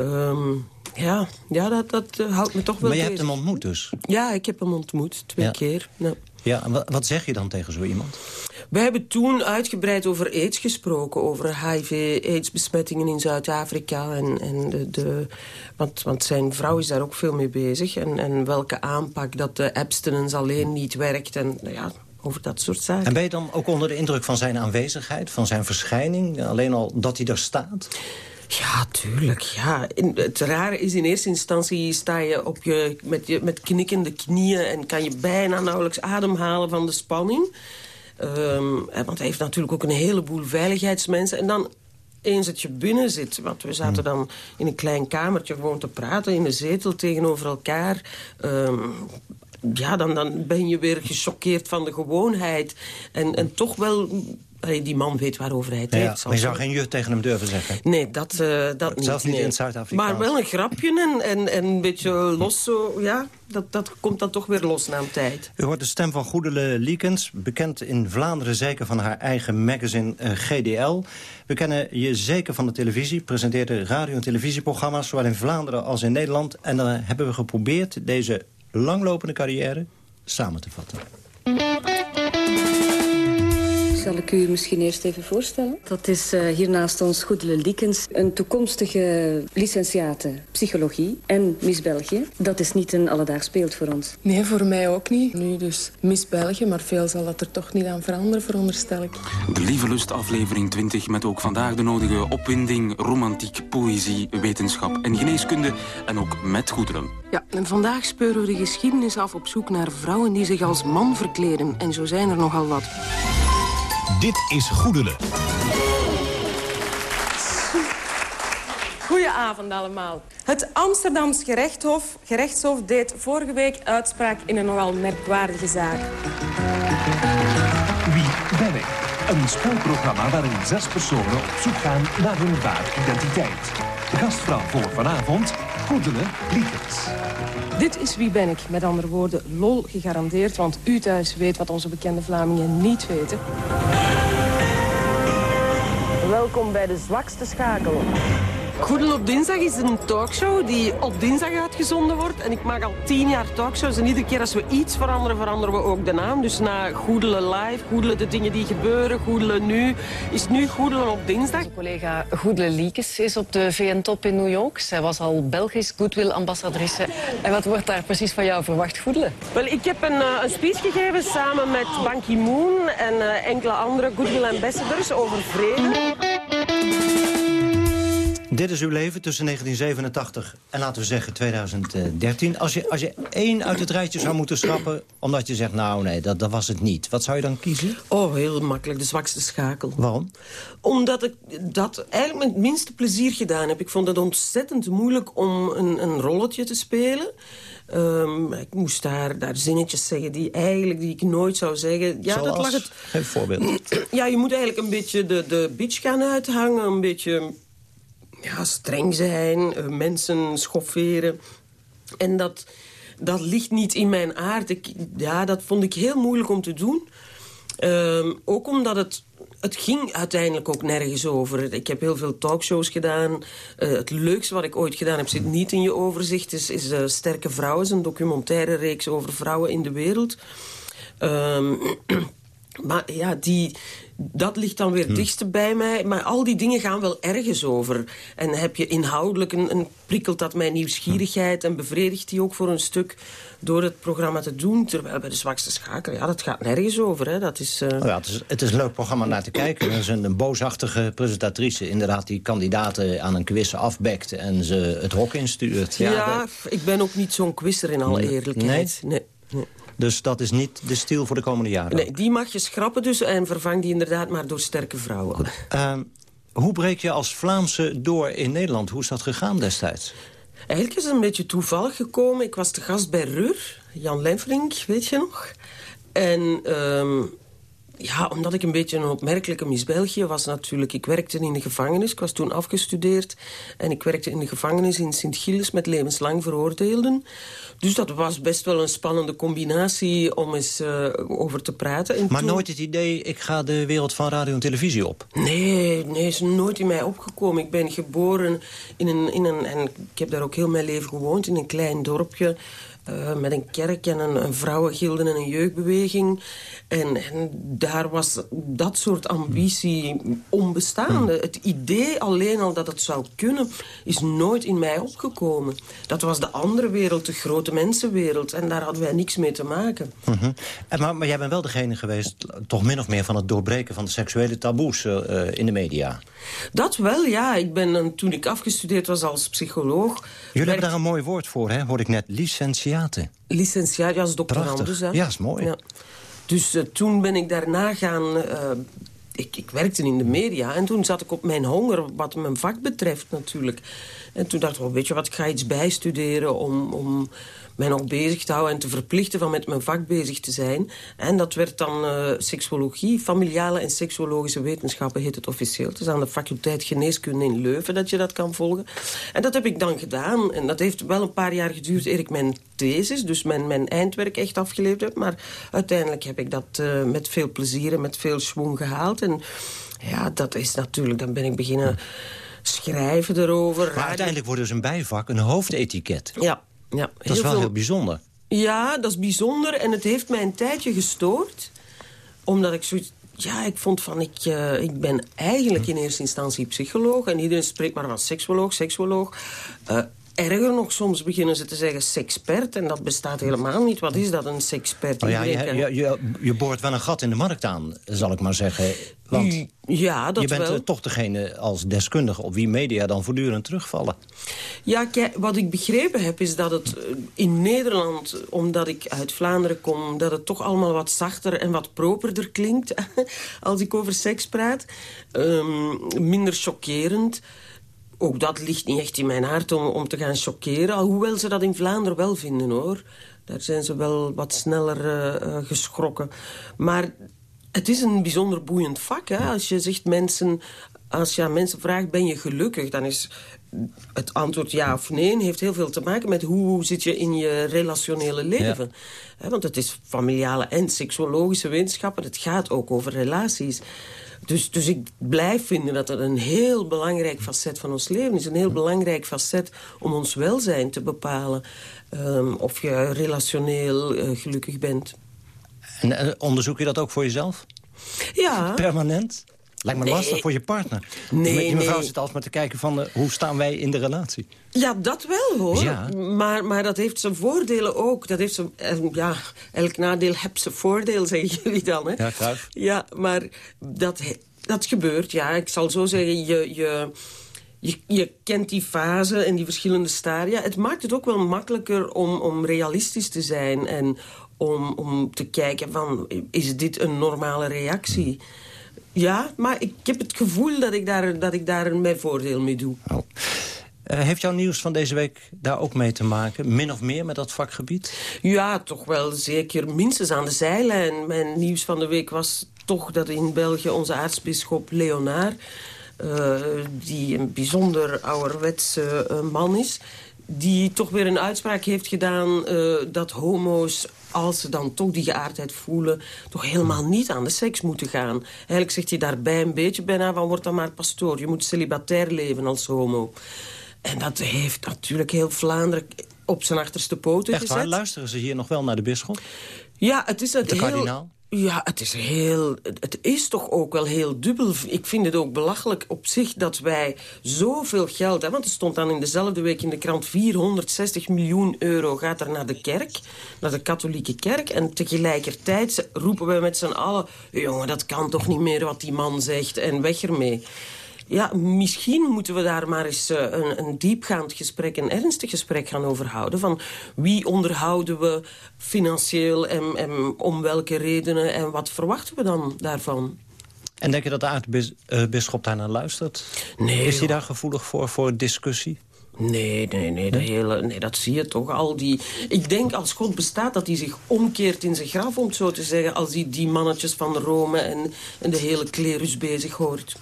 Um, ja, ja dat, dat houdt me toch wel Maar je hebt hem ontmoet dus? Ja, ik heb hem ontmoet. Twee keer. Ja. Ja, en wat zeg je dan tegen zo iemand? We hebben toen uitgebreid over aids gesproken. Over HIV-aids-besmettingen in Zuid-Afrika. En, en de, de, want, want zijn vrouw is daar ook veel mee bezig. En, en welke aanpak dat de abstinence alleen niet werkt. En nou ja, over dat soort zaken. En ben je dan ook onder de indruk van zijn aanwezigheid, van zijn verschijning? Alleen al dat hij daar staat? Ja, tuurlijk. Ja. het rare is in eerste instantie sta je, op je, met, je met knikkende knieën... en kan je bijna nauwelijks ademhalen van de spanning. Um, want hij heeft natuurlijk ook een heleboel veiligheidsmensen. En dan eens dat je binnen zit. Want we zaten hmm. dan in een klein kamertje gewoon te praten... in de zetel tegenover elkaar. Um, ja, dan, dan ben je weer gechoqueerd van de gewoonheid. En, en toch wel die man weet waarover hij het ja, heeft. Maar je zou geen jut tegen hem durven zeggen? Nee, dat, uh, dat niet. Zelfs niet nee. in Zuid-Afrika? Maar wel een grapje en, en, en een beetje los zo, ja. Dat, dat komt dan toch weer los na een tijd. U hoort de stem van Goedele Liekens, bekend in Vlaanderen zeker van haar eigen magazine uh, eh, GDL. We kennen je zeker van de televisie, presenteerde radio- en televisieprogramma's... zowel in Vlaanderen als in Nederland. En dan hebben we geprobeerd deze langlopende carrière samen te vatten. Zal ik u misschien eerst even voorstellen? Dat is uh, hier naast ons Goedele Liekens, een toekomstige licentiate psychologie en Miss België. Dat is niet een alledaags beeld voor ons. Nee, voor mij ook niet. Nu dus Miss België, maar veel zal dat er toch niet aan veranderen, veronderstel ik. De Lieve Lust aflevering 20 met ook vandaag de nodige opwinding, romantiek, poëzie, wetenschap en geneeskunde. En ook met goederen. Ja, en vandaag speuren we de geschiedenis af op zoek naar vrouwen die zich als man verkleden. En zo zijn er nogal wat. Dit is Goedelen. Goedenavond allemaal. Het Amsterdams gerechtshof, gerechtshof deed vorige week uitspraak in een nogal merkwaardige zaak. Wie ben ik? Een spelprogramma waarin zes personen op zoek gaan naar hun ware identiteit. De gastvrouw voor vanavond, Goedelen Liekens. Dit is Wie ben ik? Met andere woorden, lol gegarandeerd. Want u thuis weet wat onze bekende Vlamingen niet weten. Welkom bij de zwakste schakel. Goedel op dinsdag is een talkshow die op dinsdag uitgezonden wordt. En ik maak al tien jaar talkshows. En iedere keer als we iets veranderen, veranderen we ook de naam. Dus na Goedelen live, Goedelen de dingen die gebeuren, Goedelen nu, is nu Goedelen op dinsdag. Mijn collega Goedele Liekes is op de VN-top in New York. Zij was al Belgisch Goodwill-ambassadrice. En wat wordt daar precies van jou verwacht, Goedele? Wel, ik heb een, uh, een speech gegeven samen met Ban Ki-moon en uh, enkele andere Goodwill-ambassadors over vrede. Dit is uw leven tussen 1987 en laten we zeggen 2013. Als je, als je één uit het rijtje zou moeten schrappen... omdat je zegt, nou nee, dat, dat was het niet. Wat zou je dan kiezen? Oh, heel makkelijk. De zwakste schakel. Waarom? Omdat ik dat eigenlijk met het minste plezier gedaan heb. Ik vond het ontzettend moeilijk om een, een rolletje te spelen... Um, ik moest daar, daar zinnetjes zeggen die, eigenlijk, die ik nooit zou zeggen. Ja, Zoals? dat lag het. Geef voorbeeld. Ja, je moet eigenlijk een beetje de, de bitch gaan uithangen. Een beetje ja, streng zijn, uh, mensen schofferen. En dat, dat ligt niet in mijn aard. Ik, ja, dat vond ik heel moeilijk om te doen. Um, ook omdat het het ging uiteindelijk ook nergens over. Ik heb heel veel talkshows gedaan. Uh, het leukste wat ik ooit gedaan heb zit niet in je overzicht. Is, is uh, Sterke Vrouwen, een documentaire reeks over vrouwen in de wereld. Um, maar ja, die, dat ligt dan weer hm. dichtst bij mij. Maar al die dingen gaan wel ergens over. En heb je inhoudelijk een, een prikkelt dat mijn nieuwsgierigheid... en bevredigt die ook voor een stuk door het programma te doen. Terwijl bij de zwakste schakel, ja, dat gaat nergens over. Hè. Dat is, uh... oh ja, het, is, het is een leuk programma naar te kijken. Er is een, een boosachtige presentatrice inderdaad die kandidaten aan een quiz afbekt... en ze het hok instuurt. Ja, ja dat... ik ben ook niet zo'n quizzer in alle eerlijkheid. Nee? nee. Dus dat is niet de stil voor de komende jaren? Nee, die mag je schrappen dus en vervang die inderdaad maar door sterke vrouwen. Uh, hoe breek je als Vlaamse door in Nederland? Hoe is dat gegaan destijds? Eigenlijk is het een beetje toevallig gekomen. Ik was te gast bij Rur, Jan Lenfrink, weet je nog? En ehm, ja, omdat ik een beetje een opmerkelijke Miss België was natuurlijk. Ik werkte in de gevangenis, ik was toen afgestudeerd. En ik werkte in de gevangenis in Sint-Gilles met levenslang veroordeelden. Dus dat was best wel een spannende combinatie om eens uh, over te praten. En maar toen... nooit het idee, ik ga de wereld van radio en televisie op? Nee, nee, is nooit in mij opgekomen. Ik ben geboren in een, in een... En ik heb daar ook heel mijn leven gewoond, in een klein dorpje... Uh, met een kerk en een, een vrouwengilde en een jeugdbeweging. En, en, daar was dat soort ambitie onbestaande. Hmm. Het idee alleen al dat het zou kunnen, is nooit in mij opgekomen. Dat was de andere wereld, de grote mensenwereld. En daar hadden wij niks mee te maken. -huh. en maar, maar, jij bent wel degene geweest, toch min of meer... van het doorbreken van de seksuele taboes uh, in de media. Dat wel, ja. Ik ben, toen ik afgestudeerd was als psycholoog... Jullie hebben daar een mooi woord voor, hè? hoorde ik net. Licentiate. Licentiaat, ja, als doctorandus. Hè? Ja, is mooi. Ja. Dus uh, toen ben ik daarna gaan... Uh, ik, ik, werkte in de media en toen zat ik op mijn honger, wat mijn vak betreft natuurlijk. En toen dacht ik, well, weet je wat, ik ga iets bijstuderen om... om mij nog bezig te houden en te verplichten van met mijn vak bezig te zijn. En dat werd dan uh, seksuologie, familiale en seksuologische wetenschappen heet het officieel. Het is aan de faculteit geneeskunde in Leuven dat je dat kan volgen. En dat heb ik dan gedaan. En dat heeft wel een paar jaar geduurd eer ik mijn thesis, dus mijn, mijn eindwerk echt afgeleverd heb. Maar uiteindelijk heb ik dat uh, met veel plezier en met veel schwung gehaald. En ja, dat is natuurlijk, dan ben ik beginnen schrijven erover. Maar uiteindelijk wordt dus een bijvak een hoofdetiket. Ja, ja, dat is wel veel... heel bijzonder. Ja, dat is bijzonder. En het heeft mij een tijdje gestoord. Omdat ik zoiets... Ja, ik vond van, ik, uh, ik ben eigenlijk in eerste instantie psycholoog. En iedereen spreekt maar van seksuoloog, seksuoloog. Uh, erger nog, soms beginnen ze te zeggen sekspert. En dat bestaat helemaal niet. Wat is dat, een sekspert? Oh ja, je, je, je, je boort wel een gat in de markt aan, zal ik maar zeggen. Want ja, dat je bent wel. toch degene als deskundige op wie media dan voortdurend terugvallen. Ja, wat ik begrepen heb is dat het in Nederland, omdat ik uit Vlaanderen kom... dat het toch allemaal wat zachter en wat properder klinkt als ik over seks praat. Um, minder chockerend ook dat ligt niet echt in mijn hart om, om te gaan chockeren. Alhoewel ze dat in Vlaanderen wel vinden, hoor. Daar zijn ze wel wat sneller uh, uh, geschrokken. Maar het is een bijzonder boeiend vak. Hè? Als je zegt mensen... Als je aan mensen vraagt, ben je gelukkig? Dan is het antwoord ja of nee heeft heel veel te maken met hoe zit je in je relationele leven. Ja. Want het is familiale en seksuologische wetenschappen. Het gaat ook over relaties. Dus, dus ik blijf vinden dat het een heel belangrijk facet van ons leven is. Een heel belangrijk facet om ons welzijn te bepalen. Um, of je relationeel uh, gelukkig bent. En uh, onderzoek je dat ook voor jezelf? Ja. Permanent? Lijkt me Nee. lastig voor je partner. Nee, die mevrouw nee. zit altijd maar te kijken van... uh, hoe staan wij in de relatie? Ja, dat wel hoor. Ja. Maar, maar dat heeft zijn voordelen ook. Dat heeft zijn, eh, ja, elk nadeel heeft zijn voordeel, zeggen jullie dan. Hè? Ja, Kruif. Ja, maar dat, dat gebeurt, ja. Ik zal zo zeggen, je, je, je, je kent die fase en die verschillende stadia. Het maakt het ook wel makkelijker om, om realistisch te zijn... en om, om te kijken van, is dit een normale reactie? Ja, maar ik heb het gevoel dat ik daar, dat ik daar mijn voordeel mee doe. Uh, heeft jouw nieuws van deze week daar ook mee te maken? Min of meer met dat vakgebied? Ja, toch wel zeker minstens aan de zijlijn. Mijn nieuws van de week was toch dat in België onze aartsbisschop Leonard... Uh, die een bijzonder ouderwetse uh, man is... die toch weer een uitspraak heeft gedaan uh, dat homo's als ze dan toch die geaardheid voelen... toch helemaal niet aan de seks moeten gaan. Eigenlijk zegt hij daarbij een beetje bijna van... word dan maar pastoor, je moet celibatair leven als homo. En dat heeft natuurlijk heel Vlaanderen op zijn achterste poten Echt gezet. waar? Luisteren ze hier nog wel naar de bisschop? Ja, het is het De heel... kardinaal? Ja, het is heel... Het is toch ook wel heel dubbel. Ik vind het ook belachelijk op zich dat wij zoveel geld... Want er stond dan in dezelfde week in de krant... 460 miljoen euro gaat er naar de kerk, naar de katholieke kerk. En tegelijkertijd roepen wij met z'n allen... jongen, dat kan toch niet meer wat die man zegt en weg ermee. Ja, misschien moeten we daar maar eens uh, een, een, diepgaand gesprek, een ernstig gesprek gaan over houden. Van wie onderhouden we financieel en, en om welke redenen en wat verwachten we dan daarvan? En denk je dat de aartsbisschop daar naar luistert? Nee, Is hij daar gevoelig voor, voor discussie? Nee, nee, nee, dat, hele, nee, dat zie je toch. Al die, ik denk als God bestaat dat hij zich omkeert in zijn graf, om het zo te zeggen... als hij die mannetjes van Rome en, en de hele klerus bezig hoort.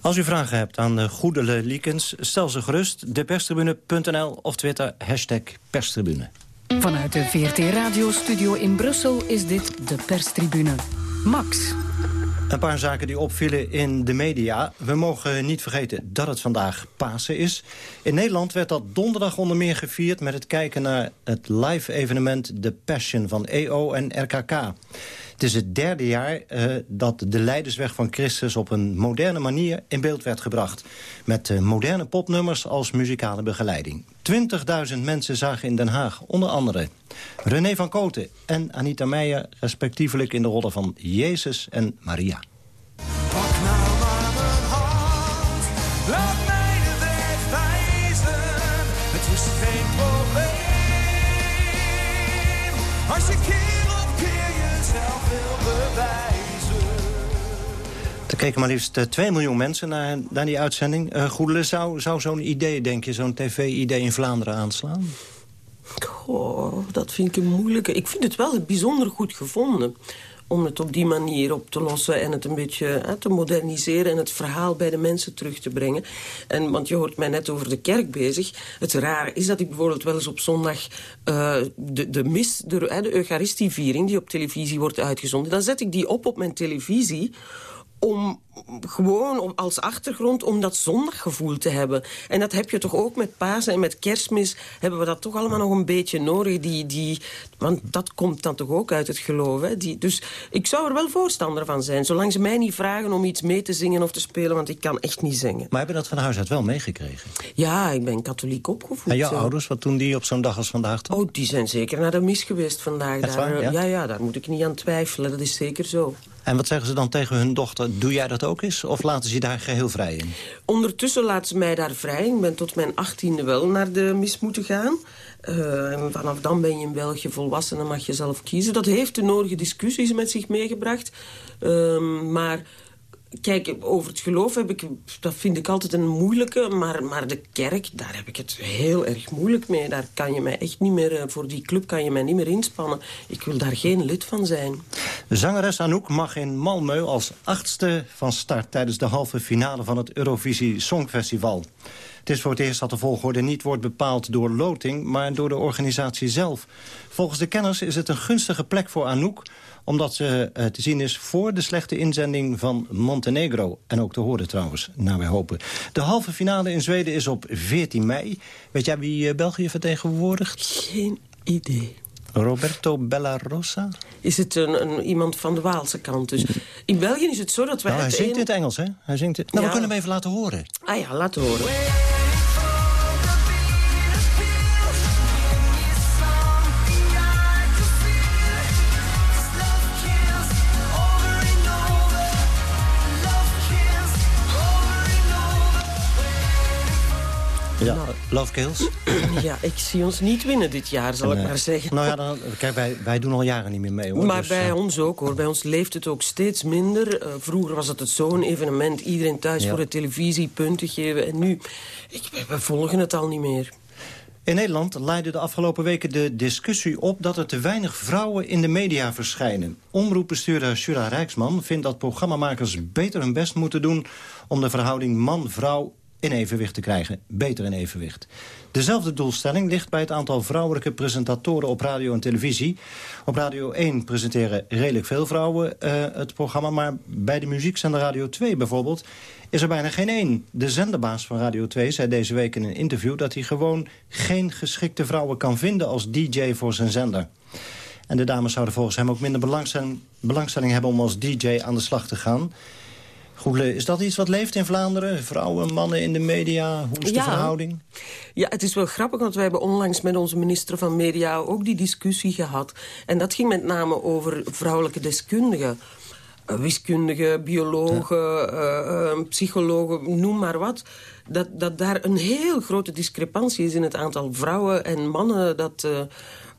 Als u vragen hebt aan de goede Liekens, stel ze gerust. Deperstribune.nl of Twitter, hashtag perstribune. Vanuit de VRT Radiostudio in Brussel is dit de perstribune. Max. Een paar zaken die opvielen in de media. We mogen niet vergeten dat het vandaag Pasen is. In Nederland werd dat donderdag onder meer gevierd... met het kijken naar het live-evenement The Passion van EO en RKK. Het is het derde jaar uh, dat de leidersweg van Christus... op een moderne manier in beeld werd gebracht. Met uh, moderne popnummers als muzikale begeleiding. 20.000 mensen zagen in Den Haag onder andere... René van Koten en Anita Meijer... respectievelijk in de rollen van Jezus en Maria. Keken maar liefst 2 eh, miljoen mensen naar, naar die uitzending. Uh, zou, zou zo'n idee, denk je, zo'n tv-idee in Vlaanderen aanslaan? Goh, dat vind ik een moeilijke. Ik vind het wel bijzonder goed gevonden om het op die manier op te lossen en het een beetje hè, te moderniseren... en het verhaal bij de mensen terug te brengen. En, want je hoort mij net over de kerk bezig. Het raar is dat ik bijvoorbeeld wel eens op zondag de, de mis, de Eucharistieviering... die op televisie wordt uitgezonden, dan zet ik die op op mijn televisie om gewoon als achtergrond om dat zondaggevoel te hebben. En dat heb je toch ook met Pasen en met kerstmis... hebben we dat toch allemaal nog een beetje nodig. Die, die, want dat komt dan toch ook uit het geloof. Hè? Die, dus ik zou er wel voorstander van zijn. Zolang ze mij niet vragen om iets mee te zingen of te spelen... want ik kan echt niet zingen. Maar hebben dat van huis uit wel meegekregen? Ja, ik ben katholiek opgevoed. En jouw ouders, wat doen die op zo'n dag als vandaag? Toch? Oh, die zijn zeker naar de mis geweest vandaag. Daar, ja? ja, ja, daar moet ik niet aan twijfelen. Dat is zeker zo. En wat zeggen ze dan tegen hun dochter? Doe jij dat ook eens? Of laten ze je daar geheel vrij in? Ondertussen laten ze mij daar vrij. Ik ben tot mijn achttiende wel naar de mis moeten gaan. Uh, vanaf dan ben je in België volwassen en mag je zelf kiezen. Dat heeft de nodige discussies met zich meegebracht. Uh, maar Kijk, over het geloof heb ik, dat vind ik altijd een moeilijke. Maar, maar de kerk, daar heb ik het heel erg moeilijk mee. Daar kan je mij echt niet meer, eh, voor die club kan je mij niet meer inspannen. Ik wil daar geen lid van zijn. De zangeres Anouk mag in Malmö als achtste van start... tijdens de halve finale van het Eurovisie Songfestival. Het is voor het eerst dat de volgorde niet wordt bepaald door loting... maar door de organisatie zelf. Volgens de kenners is het een gunstige plek voor Anouk omdat ze uh, te zien is voor de slechte inzending van Montenegro. En ook te horen trouwens, naar wij hopen. De halve finale in Zweden is op 14 mei. Weet jij wie uh, België vertegenwoordigt? Geen idee. Roberto Bellarossa? Is het een, een, iemand van de Waalse kant? Dus in België is het zo dat wij... Nou, hij zingt in het Engels, hè? Hij zingt het... Nou, we kunnen hem even laten horen. Ah ja, laten horen. Ja, nou, Love Kills. Ja, ik zie ons niet winnen dit jaar, zal ik maar zeggen. Nou ja, dan, kijk, wij, wij doen al jaren niet meer mee, hoor. Maar dus, bij uh... ons ook, hoor. Bij ons leeft het ook steeds minder. Uh, vroeger was het zo'n evenement. Iedereen thuis ja. voor de televisie, punten geven. En nu, ik, we volgen het al niet meer. In Nederland leidde de afgelopen weken de discussie op... dat er te weinig vrouwen in de media verschijnen. Omroepbestuurder Shura Rijksman vindt dat programmamakers beter hun best moeten doen... om de verhouding man-vrouw in evenwicht te krijgen. Beter in evenwicht. Dezelfde doelstelling ligt bij het aantal vrouwelijke presentatoren op radio en televisie. Op Radio 1 presenteren redelijk veel vrouwen uh, het programma... maar bij de muziekzender Radio 2 bijvoorbeeld is er bijna geen één. De zenderbaas van Radio 2 zei deze week in een interview... dat hij gewoon geen geschikte vrouwen kan vinden als DJ voor zijn zender. En de dames zouden volgens hem ook minder belangstelling hebben... om als DJ aan de slag te gaan... Is dat iets wat leeft in Vlaanderen? Vrouwen, mannen in de media? Hoe is de verhouding? Ja, het is wel grappig, want wij hebben onlangs met onze minister van Media ook die discussie gehad. En dat ging met name over vrouwelijke deskundigen. Uh, wiskundigen, biologen, ja. uh, uh, psychologen, noem maar wat. Dat, dat daar een heel grote discrepantie is in het aantal vrouwen en mannen dat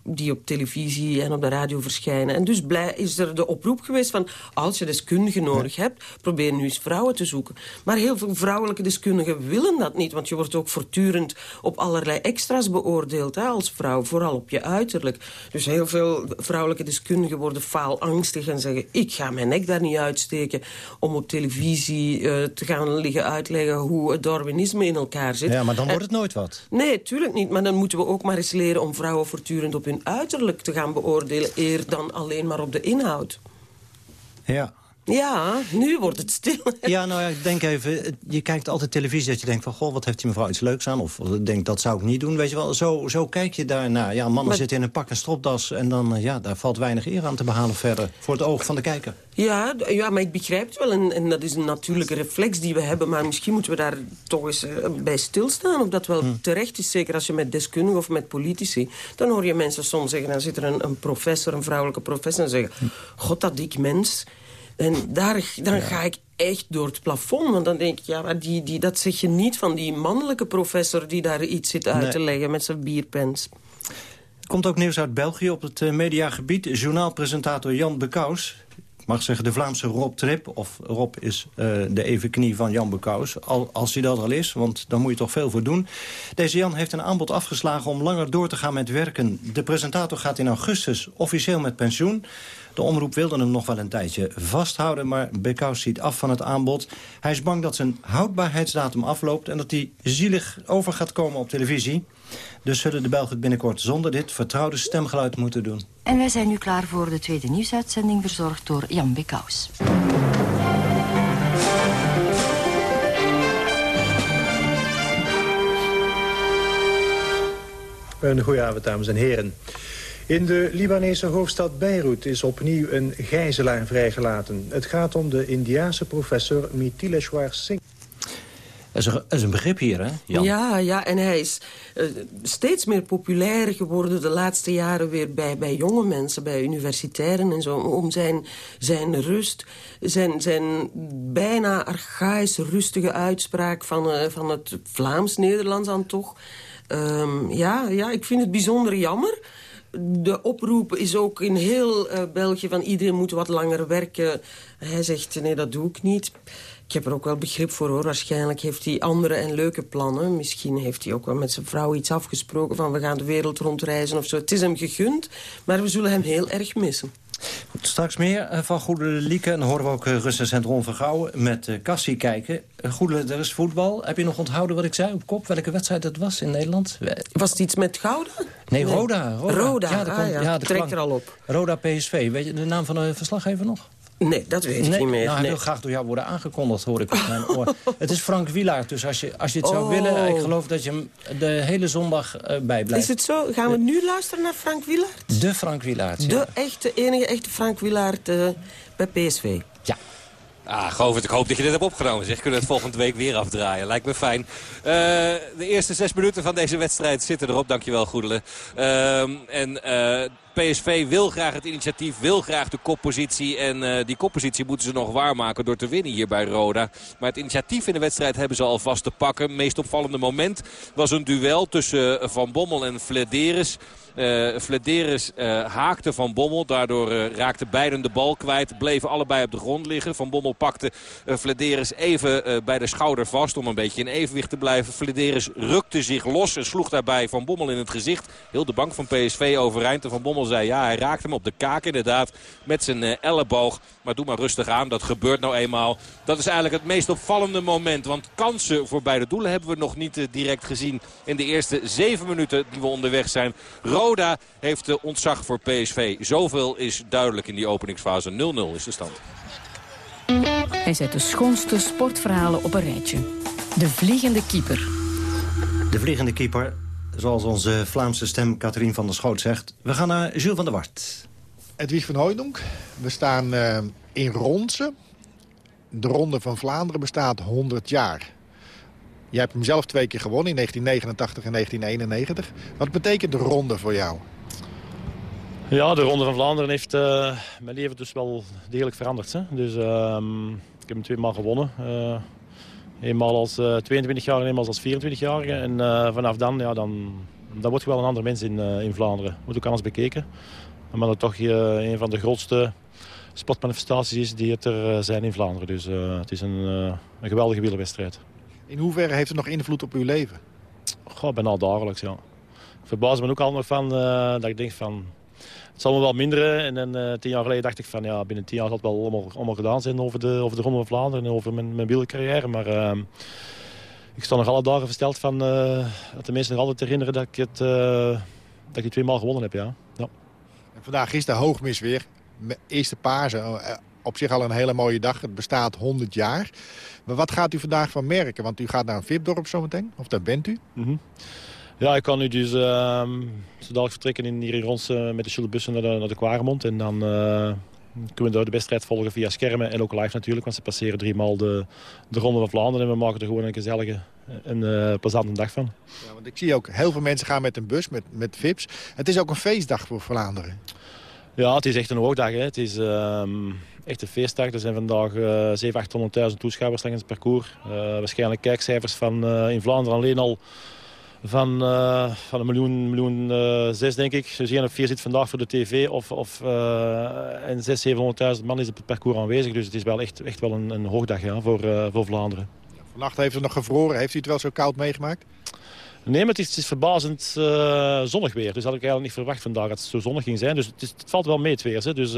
die op televisie en op de radio verschijnen. En dus blij is er de oproep geweest van... als je deskundigen nodig hebt, probeer nu eens vrouwen te zoeken. Maar heel veel vrouwelijke deskundigen willen dat niet... want je wordt ook voortdurend op allerlei extra's beoordeeld hè, als vrouw. Vooral op je uiterlijk. Dus heel veel vrouwelijke deskundigen worden faalangstig... en zeggen, ik ga mijn nek daar niet uitsteken... om op televisie uh, te gaan liggen uitleggen hoe het Darwinisme in elkaar zit. Ja, maar dan wordt het nooit wat. Nee, tuurlijk niet. Maar dan moeten we ook maar eens leren om vrouwen voortdurend op hun uiterlijk te gaan beoordelen... eer dan alleen maar op de inhoud. Ja, ja, nu wordt het stil. Ja, nou ja, ik denk even, je kijkt altijd televisie dat je denkt van... goh, wat heeft die mevrouw iets leuks aan? Of denk dat zou ik niet doen, weet je wel. Zo, zo kijk je daarnaar. Ja, mannen zitten in een pak en stropdas... en dan, ja, daar valt weinig eer aan te behalen verder. Voor het oog van de kijker. Ja, ja maar ik begrijp het wel. En, en dat is een natuurlijke reflex die we hebben. Maar misschien moeten we daar toch eens uh, bij stilstaan. Of dat wel hm. terecht is. Zeker als je met deskundigen of met politici... dan hoor je mensen soms zeggen... dan zit er een, een professor, een vrouwelijke professor... en zeggen, hm. god, dat dik mens... En daar, dan ga ik echt door het plafond. Want dan denk ik, ja, maar die, die, dat zeg je niet van die mannelijke professor... die daar iets zit uit te leggen met zijn bierpens. Er komt ook nieuws uit België op het uh, mediagebied. Journaalpresentator Jan Bekous ik mag zeggen de Vlaamse Rob Trip. Of Rob is uh, de evenknie van Jan Bekous. Al, als hij dat al is, want dan moet je toch veel voor doen. Deze Jan heeft een aanbod afgeslagen om langer door te gaan met werken. De presentator gaat in augustus officieel met pensioen. De omroep wilde hem nog wel een tijdje vasthouden... maar Bekous ziet af van het aanbod. Hij is bang dat zijn houdbaarheidsdatum afloopt... en dat hij zielig over gaat komen op televisie. Dus zullen de Belgen het binnenkort zonder dit vertrouwde stemgeluid moeten doen. En wij zijn nu klaar voor de tweede nieuwsuitzending... verzorgd door Jan Bekous. Een goede avond, dames en heren. In de Libanese hoofdstad Beirut is opnieuw een gijzelaar vrijgelaten. Het gaat om de Indiase professor Mitileshwar Singh. Dat is, een, is een begrip hier, hè, Jan? Ja, ja, en hij is uh, steeds meer populair geworden de laatste jaren weer bij, bij jonge mensen, bij universitairen en zo, om zijn, zijn rust, zijn, zijn bijna archaïs rustige uitspraak van, uh, van het Vlaams-Nederlands dan toch. Um, ja, ja, ik vind het bijzonder jammer de oproep is ook in heel uh, België van iedereen moet wat langer werken. Hij zegt nee, dat doe ik niet. Ik heb er ook wel begrip voor hoor. Waarschijnlijk heeft hij andere en leuke plannen. Misschien heeft hij ook wel met zijn vrouw iets afgesproken van we gaan de wereld rondreizen of zo. Het is hem gegund, maar we zullen hem heel erg missen. Goed, straks meer eh, van Goede Lieke. En dan horen we ook uh, recensent Ron Vergouwen met uh, Cassie kijken. Goede, er is voetbal. Heb je nog onthouden wat ik zei op kop? Welke wedstrijd het was in Nederland? Was het iets met gouden? Nee, Roda. Roda, Roda. Ja, ah, ja. ja trek er al op. Roda PSV. Weet je de naam van de verslaggever nog? Nee, dat weet ik niet meer. Nou, hij wil graag door jou worden aangekondigd, hoor ik op mijn oor. Het is Frank Wielaert, dus als je, als je het zou willen... ik geloof dat je hem de hele zondag uh, bijblijft. Is het zo? Gaan we nu luisteren naar Frank Wielaert? De Frank Wielaert, ja. De echte, enige echte Frank Wielaert uh, bij PSV. Ja. Ah, Govert, ik hoop dat je dit hebt opgenomen. Zeg, kunnen we het volgende week weer afdraaien. Lijkt me fijn. Uh, de eerste zes minuten van deze wedstrijd zitten erop. Dankjewel, Goedele. Uh, en PSV wil graag het initiatief, wil graag de koppositie. En uh, die koppositie moeten ze nog waarmaken door te winnen hier bij Roda. Maar het initiatief in de wedstrijd hebben ze al vast te pakken. Het meest opvallende moment was een duel tussen Van Bommel en Flederis. Uh, Flederis uh, haakte Van Bommel. Daardoor uh, raakten beiden de bal kwijt. Bleven allebei op de grond liggen. Van Bommel pakte uh, Flederis even bij de schouder vast. Om een beetje in evenwicht te blijven. Flederis rukte zich los en sloeg daarbij Van Bommel in het gezicht. Heel de bank van PSV overeind. En Van Bommel zei ja hij raakte hem op de kaak inderdaad. Met zijn elleboog. Maar doe maar rustig aan. Dat gebeurt nou eenmaal. Dat is eigenlijk het meest opvallende moment. Want kansen voor beide doelen hebben we nog niet direct gezien. In de eerste zeven minuten die we onderweg zijn. Roda heeft de ontzag voor PSV. Zoveel is duidelijk in die openingsfase. 0-0 is de stand. Hij zet de schoonste sportverhalen op een rijtje. De vliegende keeper. De vliegende keeper, zoals onze Vlaamse stem Katrien van der Schoot zegt. We gaan naar Jules van der Wart. Edwig van Hooydonk. We staan uh, in Ronse. De Ronde van Vlaanderen bestaat 100 jaar. Je hebt hem zelf twee keer gewonnen, in 1989 en 1991. Wat betekent de ronde voor jou? Ja, de Ronde van Vlaanderen heeft uh, mijn leven dus wel degelijk veranderd. Hè? Dus uh, ik heb hem twee maal gewonnen. Uh, eenmaal als 22 jaar en eenmaal als 24-jarige. En vanaf dan, ja, dan dan word je wel een ander mens in, in Vlaanderen. Wordt ook anders bekeken. Maar dat toch een van de grootste sportmanifestaties is die het er zijn in Vlaanderen. Dus het is een, een geweldige wielerwedstrijd. In hoeverre heeft het nog invloed op uw leven? Goh, bijna dagelijks, ja. Ik verbaas me ook al nog van dat ik denk van het zal me wel minderen. En dan, uh, tien jaar geleden dacht ik van ja, binnen tien jaar zal het wel allemaal, allemaal gedaan zijn over de, over de Ronde van Vlaanderen en over mijn, mijn wielercarrière. Maar uh, ik sta nog alle dagen versteld van uh, dat de mensen nog altijd herinneren dat ik, het, dat ik die twee maal gewonnen heb. Ja. ja. En vandaag is de hoogmis weer. Eerste Paarse, op zich al een hele mooie dag. Het bestaat 100 jaar. Maar wat gaat u vandaag van merken? Want u gaat naar een VIP-dorp zometeen, of daar bent u. Mm -hmm. Ja, ik kan nu dus uh, zo dadelijk vertrekken in, hier in Rons uh, met de shuttlebus naar de, naar de Kwaremond. En dan uh, kunnen we de wedstrijd volgen via schermen en ook live natuurlijk. Want ze passeren driemaal de, de Ronde van Vlaanderen. En we maken er gewoon een gezellige en uh, plezante dag van. Ja, want ik zie ook heel veel mensen gaan met een bus, met, met VIP's. Het is ook een feestdag voor Vlaanderen. Ja, het is echt een hoogdag. Hè. Het is ehm, echt een feestdag. Er zijn vandaag uh, 700.000, 800.000 toeschouwers langs het parcours. waarschijnlijk kijkcijfers van in Vlaanderen alleen al van, uh, van een miljoen, miljoen zes, denk ik. Dus 1 op 4 zit vandaag voor de tv. Of, of, en 600.000, 700.000 man is op het parcours aanwezig. Dus het is wel echt, echt wel een, een hoogdag ja, voor, voor Vlaanderen. Vannacht heeft het nog gevroren. Heeft u het wel zo koud meegemaakt? Nee, maar het is, het verbazend zonnig weer. Dus had ik eigenlijk niet verwacht vandaag dat het zo zonnig ging zijn. Dus het, is, het valt wel mee het weer. Hè. Dus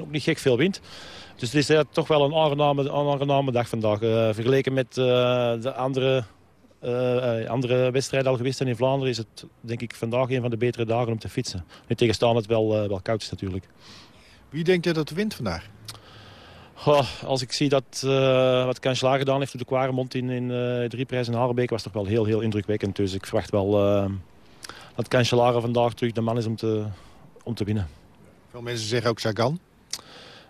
ook niet gek veel wind. Dus het is toch wel een aangename, aangename dag vandaag. vergeleken met de andere andere wedstrijden al geweest in Vlaanderen... is het denk ik vandaag een van de betere dagen om te fietsen. Niet tegenstaan het wel, wel koud is natuurlijk. Wie denkt je dat wint vandaag? Goh, als ik zie dat, uh, wat Cancellara gedaan heeft op de Kwaremond in, in uh, drie prijzen in Harenbeek... was toch wel heel, heel indrukwekkend. Dus ik verwacht wel dat Cancellara vandaag terug de man is om te, om te winnen. Veel mensen zeggen ook Sagan.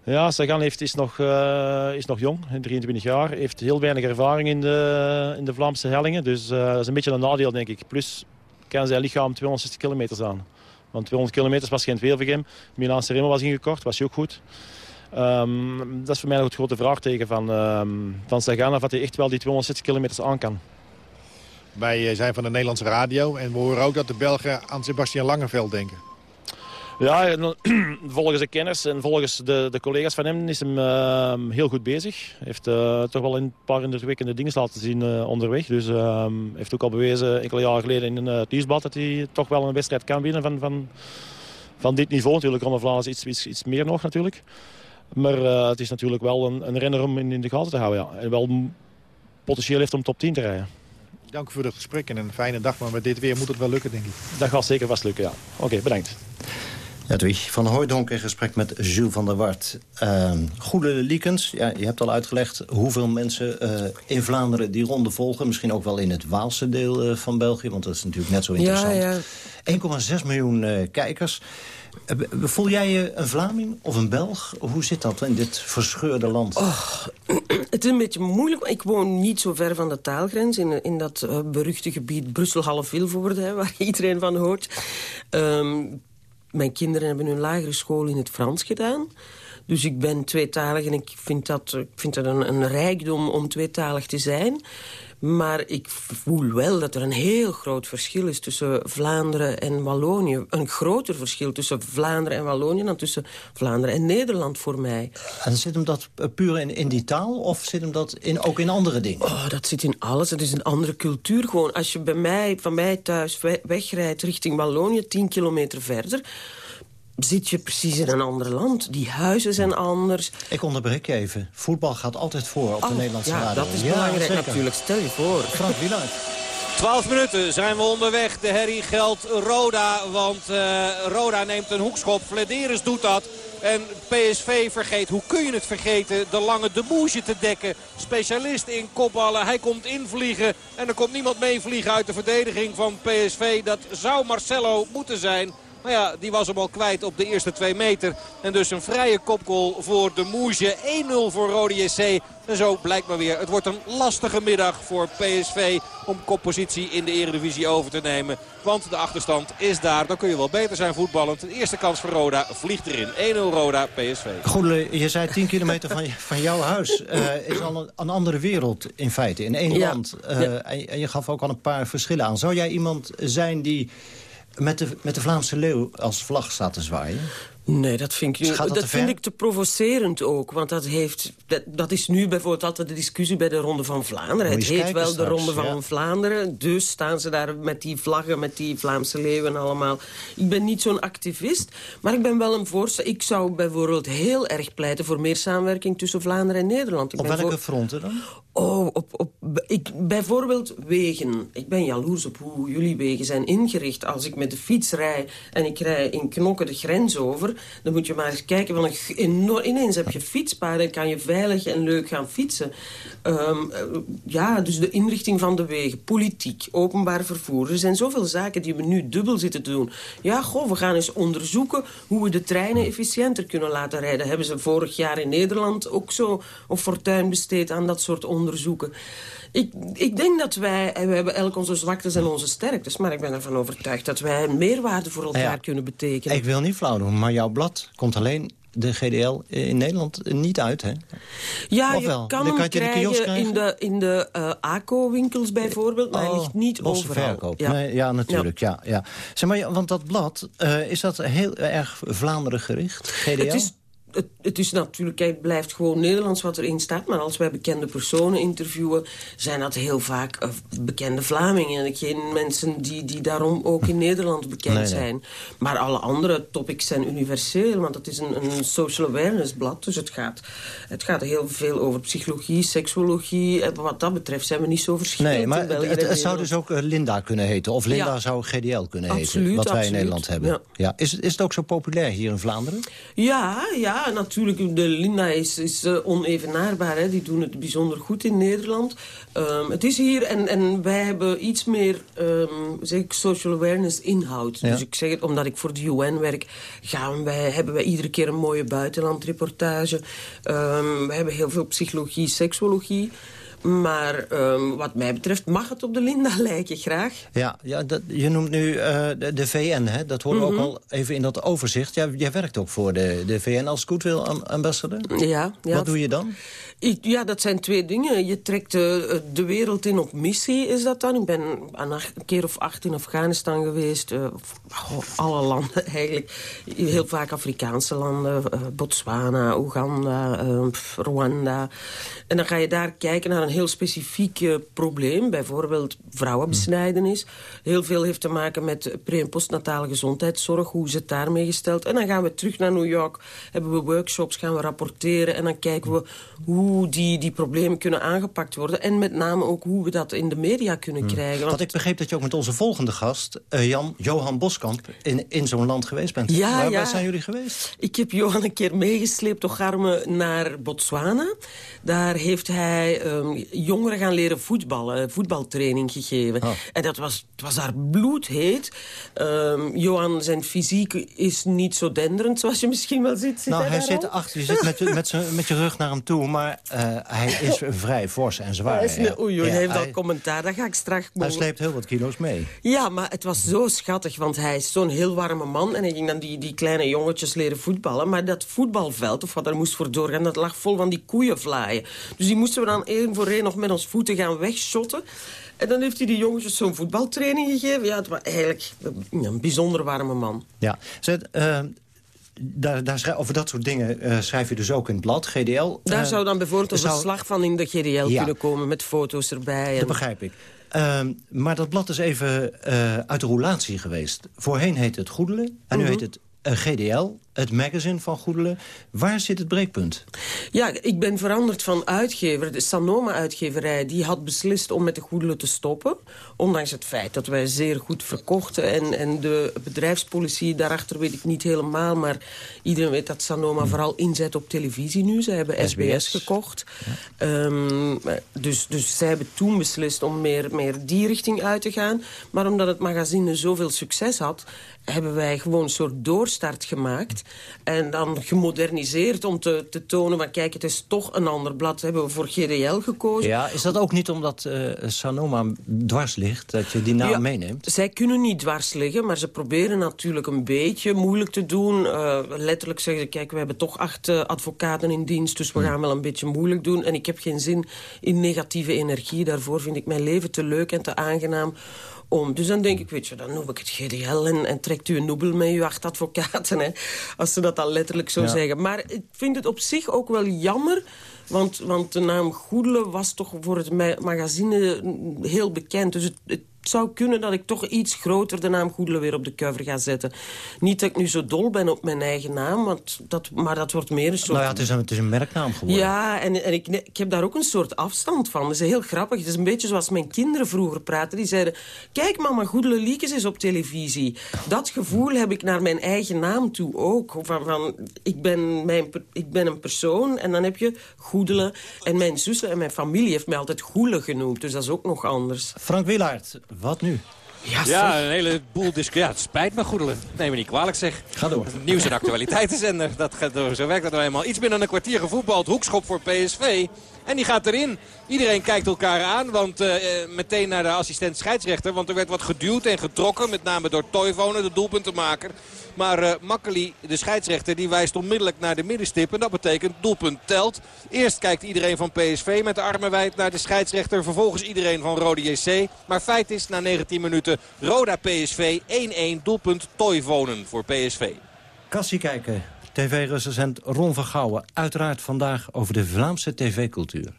Ja, Sagan heeft, is, nog, uh, is nog jong, 23 jaar. Heeft heel weinig ervaring in de, in de Vlaamse hellingen. Dus uh, dat is een beetje een nadeel, denk ik. Plus kan zijn lichaam 260 kilometer aan. Want 200 kilometer was geen veel voor hem. Milaanse Remo was ingekort, was hij ook goed. Um, dat is voor mij nog het grote vraagteken van, um, van Sagan... of hij echt wel die 260 kilometer aan kan. Wij eh, zijn van de Nederlandse radio en we horen ook dat de Belgen aan Sebastian Langeveld denken. Ja, volgens de kenners en volgens de, de collega's van hem is hem uh, heel goed bezig. Hij heeft uh, toch wel een paar indrukwekkende dingen laten zien uh, onderweg. Dus heeft ook al bewezen enkele jaren geleden in het nieuwsblad dat hij toch wel een wedstrijd kan winnen van, van, van dit niveau. Natuurlijk, Ronde Vlaanderen is iets, iets, iets meer nog natuurlijk. Maar het is natuurlijk wel een, een renner om in, in de gaten te houden. Ja. En wel potentieel heeft om top 10 te rijden. Dank voor het gesprek en een fijne dag. Maar met dit weer moet het wel lukken, denk ik. Dat gaat zeker vast lukken, ja. Oké, bedankt. Edwig van Hooydonk in gesprek met Jules van der Wart. Uh, goede Liekens, ja, je hebt al uitgelegd hoeveel mensen uh, in Vlaanderen die ronde volgen. Misschien ook wel in het Waalse deel uh, van België, want dat is natuurlijk net zo interessant. Ja, ja. 1,6 miljoen uh, kijkers. Voel jij je een Vlaming of een Belg? Hoe zit dat in dit verscheurde land? Het is een beetje moeilijk. Ik woon niet zo ver van de taalgrens... in, in dat beruchte gebied Brussel-Halle-Vilvoorde... waar iedereen van hoort. Um, mijn kinderen hebben hun lagere school in het Frans gedaan. Dus ik ben tweetalig en ik vind dat, ik vind dat een, een rijkdom om tweetalig te zijn. Maar ik voel wel dat er een heel groot verschil is tussen Vlaanderen en Wallonië. Een groter verschil tussen Vlaanderen en Wallonië dan tussen Vlaanderen en Nederland voor mij. En zit hem dat puur in, in die taal of zit hem dat in, ook in andere dingen? Oh, dat zit in alles. Het is een andere cultuur gewoon. Als je bij mij, van mij thuis wegrijdt richting Wallonië, tien kilometer verder zit je precies in een ander land. Die huizen zijn anders. Ik onderbreek je even. Voetbal gaat altijd voor op de oh, Nederlandse ja, radio. dat is belangrijk natuurlijk. Stel je voor. Frank Wieland. 12 minuten zijn we onderweg. De herrie geldt Roda, want uh, Roda neemt een hoekschop. Flederis doet dat. En PSV vergeet, hoe kun je het vergeten, de lange de Bouge te dekken. Specialist in kopballen, hij komt invliegen. En er komt niemand meevliegen uit de verdediging van PSV. Dat zou Marcelo moeten zijn. Maar ja, die was hem al kwijt op de eerste twee meter. En dus een vrije kopgoal voor de Moesje. 1-0 voor Rode JC. En zo blijkt maar weer. Het wordt een lastige middag voor PSV om koppositie in de eredivisie over te nemen. Want de achterstand is daar. Dan kun je wel beter zijn voetballend. De eerste kans voor Roda vliegt erin. 1-0 Roda, PSV. Goedele, je zei 10 kilometer van, van jouw huis. Uh, is al een, een, andere wereld in feite, in één land. Uh, ja. en, en je gaf ook al een paar verschillen aan. Zou jij iemand zijn die met de, met de Vlaamse leeuw als vlag staat te zwaaien? Nee, dat vind ik, dat, dat vind ik te provocerend ook. Want dat, heeft, dat, dat, is nu bijvoorbeeld altijd de discussie bij de Ronde van Vlaanderen. Het heet wel straks, de Ronde van ja. Vlaanderen. Dus staan ze daar met die vlaggen, met die Vlaamse leeuwen allemaal. Ik ben niet zo'n activist, maar ik ben wel een voorstander. Ik zou bijvoorbeeld heel erg pleiten voor meer samenwerking tussen Vlaanderen en Nederland. Ik op welke voor... fronten dan? Oh, op, op, ik, bijvoorbeeld wegen. Ik ben jaloers op hoe jullie wegen zijn ingericht. Als ik met de fiets rij en ik rij in Knokken de grens over... dan moet je maar eens kijken. Want ineens heb je fietspaden en kan je veilig en leuk gaan fietsen. Um, ja, dus de inrichting van de wegen, politiek, openbaar vervoer. Er zijn zoveel zaken die we nu dubbel zitten te doen. Ja, goh, we gaan eens onderzoeken hoe we de treinen efficiënter kunnen laten rijden. Hebben ze vorig jaar in Nederland ook zo een fortuin besteed aan dat soort onderzoeken. Ik, ik denk dat wij, en we hebben elk onze zwaktes en onze sterktes... maar ik ben ervan overtuigd dat wij meerwaarde voor elkaar ja. kunnen betekenen. Ik wil niet flauw doen, maar jouw blad komt alleen de GDL in Nederland niet uit, hè? Ja, je kan hem kan je de krijgen in de, in de uh, ACO-winkels bijvoorbeeld, maar hij ligt niet overal. verkoop. Ja. Nee, ja, natuurlijk. Ja. Ja, Zeg maar, want dat blad, uh, is dat heel erg Vlaanderen gericht, GDL? Het is het, het, is natuurlijk, het blijft gewoon Nederlands wat erin staat. Maar als wij bekende personen interviewen... zijn dat heel vaak uh, bekende Vlamingen. En geen mensen die, die daarom ook in Nederland bekend Nee, nee. zijn. Maar alle andere topics zijn universeel. Want het is een, een social awareness blad. Dus het gaat, het gaat heel veel over psychologie, seksuologie. En wat dat betreft zijn we niet zo verschillend. Nee, maar in België het, zou dus ook uh, Linda kunnen heten. Of Linda Ja. zou GDL kunnen heten. Wat wij in. Nederland hebben. Ja. Ja. Is, is het ook zo populair hier in Vlaanderen? Ja, ja, natuurlijk. De Linda is, is uh, onevenaarbaar. Hè. Die doen het bijzonder goed in Nederland. Um, het is hier, en, en wij hebben iets meer um, zeg ik, social awareness inhoud. Ja. Dus ik zeg het, omdat ik voor de UN werk... Gaan wij, hebben wij iedere keer een mooie buitenlandreportage. Um, we hebben heel veel psychologie, seksologie... Maar um, wat mij betreft mag het op de Linda lijken, graag. Ja, ja dat, je noemt nu uh, de, de, VN, hè? dat horen we Mhm. ook al even in dat overzicht. Jij werkt ook voor de, de VN als goodwill ambassador. Ja, ja. Wat doe je dan? Ik, ja, dat zijn twee dingen. Je trekt de, de wereld in op missie, is dat dan. Ik ben een keer of acht in Afghanistan geweest. Uh, alle landen eigenlijk. Heel vaak Afrikaanse landen. Botswana, Oeganda, Rwanda. En dan ga je daar kijken naar een heel specifiek uh, probleem. Bijvoorbeeld vrouwenbesnijdenis. Heel veel heeft te maken met pre- en postnatale gezondheidszorg. Hoe is het daarmee gesteld? En dan gaan we terug naar New York. Hebben we workshops, gaan we rapporteren. En dan kijken we hoe die, die problemen kunnen aangepakt worden. En met name ook hoe we dat in de media kunnen Hmm. krijgen. Want ik begreep dat je ook met onze volgende gast, uh, Jan, Johan Boskamp, in, in zo'n land geweest bent. Ja, waar, ja. waar zijn jullie geweest? Ik heb Johan een keer meegesleept door Garmen naar Botswana. Daar heeft hij um, jongeren gaan leren voetballen, voetbaltraining gegeven. Oh. En dat was, het was daar bloedheet. Um, Johan, zijn fysiek is niet zo denderend, zoals je misschien wel ziet. Zit nou, hij, zit achter, je zit met, met, met je rug naar hem toe, maar uh, hij is vrij fors en zwaar. Hij, is, ja. oei, oei, Ja, hij heeft hij- al commentaar, dat ga ik straks... Hij sleept heel wat kilo's mee. Ja, maar het was zo schattig, want hij is zo'n heel warme man... en hij ging dan die, die kleine jongetjes leren voetballen. Maar dat voetbalveld, of wat er moest voor doorgaan... dat lag vol van die koeienvlaaien. Dus die moesten we dan één voor nog met ons voeten gaan wegshotten. En dan heeft hij die jongetjes zo'n voetbaltraining gegeven. Ja, het was eigenlijk een bijzonder warme man. Ja, Zet, uh, daar, daar schrijf, over dat soort dingen uh, schrijf je dus ook in het blad, GDL. Daar Uh, zou dan bijvoorbeeld een zou- verslag van in de GDL Ja. kunnen komen... met foto's erbij. En... Dat begrijp ik. Uh, maar dat blad is even uit de roulatie geweest. Voorheen heette het Goedelen en nu Mhm. heet het GDL. Het magazine van Goedelen. Waar zit het breekpunt? Ja, ik ben veranderd van uitgever. De Sanoma-uitgeverij die had beslist om met de Goedelen te stoppen. Ondanks het feit dat wij zeer goed verkochten. En, en de bedrijfspolitie daarachter weet ik niet helemaal. Maar iedereen weet dat Sanoma Hmm. vooral inzet op televisie nu. Ze hebben SBS, gekocht. Ehm, dus, dus zij hebben toen beslist om meer, meer die richting uit te gaan. Maar omdat het magazine zoveel succes had... hebben wij gewoon een soort doorstart gemaakt. En dan gemoderniseerd om te, te tonen... van kijk, het is toch een ander blad. Hebben we voor GDL gekozen. Ja, is dat ook niet omdat eh, Sanoma dwars ligt, dat je die naam Ja, meeneemt? Zij kunnen niet dwars liggen, maar ze proberen natuurlijk een beetje moeilijk te doen. Eh, letterlijk zeggen ze, kijk, we hebben toch acht eh, advocaten in dienst... dus we gaan wel een beetje moeilijk doen. En ik heb geen zin in negatieve energie. Daarvoor vind ik mijn leven te leuk en te aangenaam om. Dus dan denk ik, weet je, dan noem ik het GDL... en, en trekt u een noebel met uw acht advocaten, hè, als ze dat dan letterlijk zo Ja. zeggen. Maar ik vind het op zich ook wel jammer... Want, want de naam Goedele was toch voor het ma- magazine heel bekend. Dus het, het zou kunnen dat ik toch iets groter de naam Goedele weer op de cover ga zetten. Niet dat ik nu zo dol ben op mijn eigen naam, want dat, maar dat wordt meer een soort... Nou ja, het is een, het is een merknaam geworden. Ja, en, en ik, ik heb daar ook een soort afstand van. Dat is heel grappig. Het is een beetje zoals mijn kinderen vroeger praten. Die zeiden, kijk mama, Goedele Liekes is op televisie. Dat gevoel heb ik naar mijn eigen naam toe ook. Van, van, ik, ben mijn, ik ben een persoon en dan heb je Goedele. En mijn zussen en mijn familie heeft mij altijd Goele genoemd. Dus dat is ook nog anders. Frank Wielaert, wat nu? Ja, een heleboel discussie. Ja, het spijt me, Goedelen. Neem me niet kwalijk, zeg. Ga door. Nieuws- en actualiteitenzender. Dat gaat door. Zo werkt dat nou eenmaal. Iets binnen een kwartier gevoetbald. Hoekschop voor PSV. En die gaat erin. Iedereen kijkt elkaar aan. Want eh, eh, meteen naar de assistent scheidsrechter. Want er werd wat geduwd en getrokken. Met name door Toivonen, de doelpuntenmaker. Maar eh Makkeli, de scheidsrechter, die wijst onmiddellijk naar de middenstip. En dat betekent doelpunt telt. Eerst kijkt iedereen van PSV met de armen wijd naar de scheidsrechter. Vervolgens iedereen van Rode JC. Maar feit is, na 19 minuten Roda PSV 1-1 doelpunt Toivonen voor PSV. Kassie kijken, tv-recensent Ron van Gouwen. Uiteraard vandaag over de Vlaamse tv-cultuur.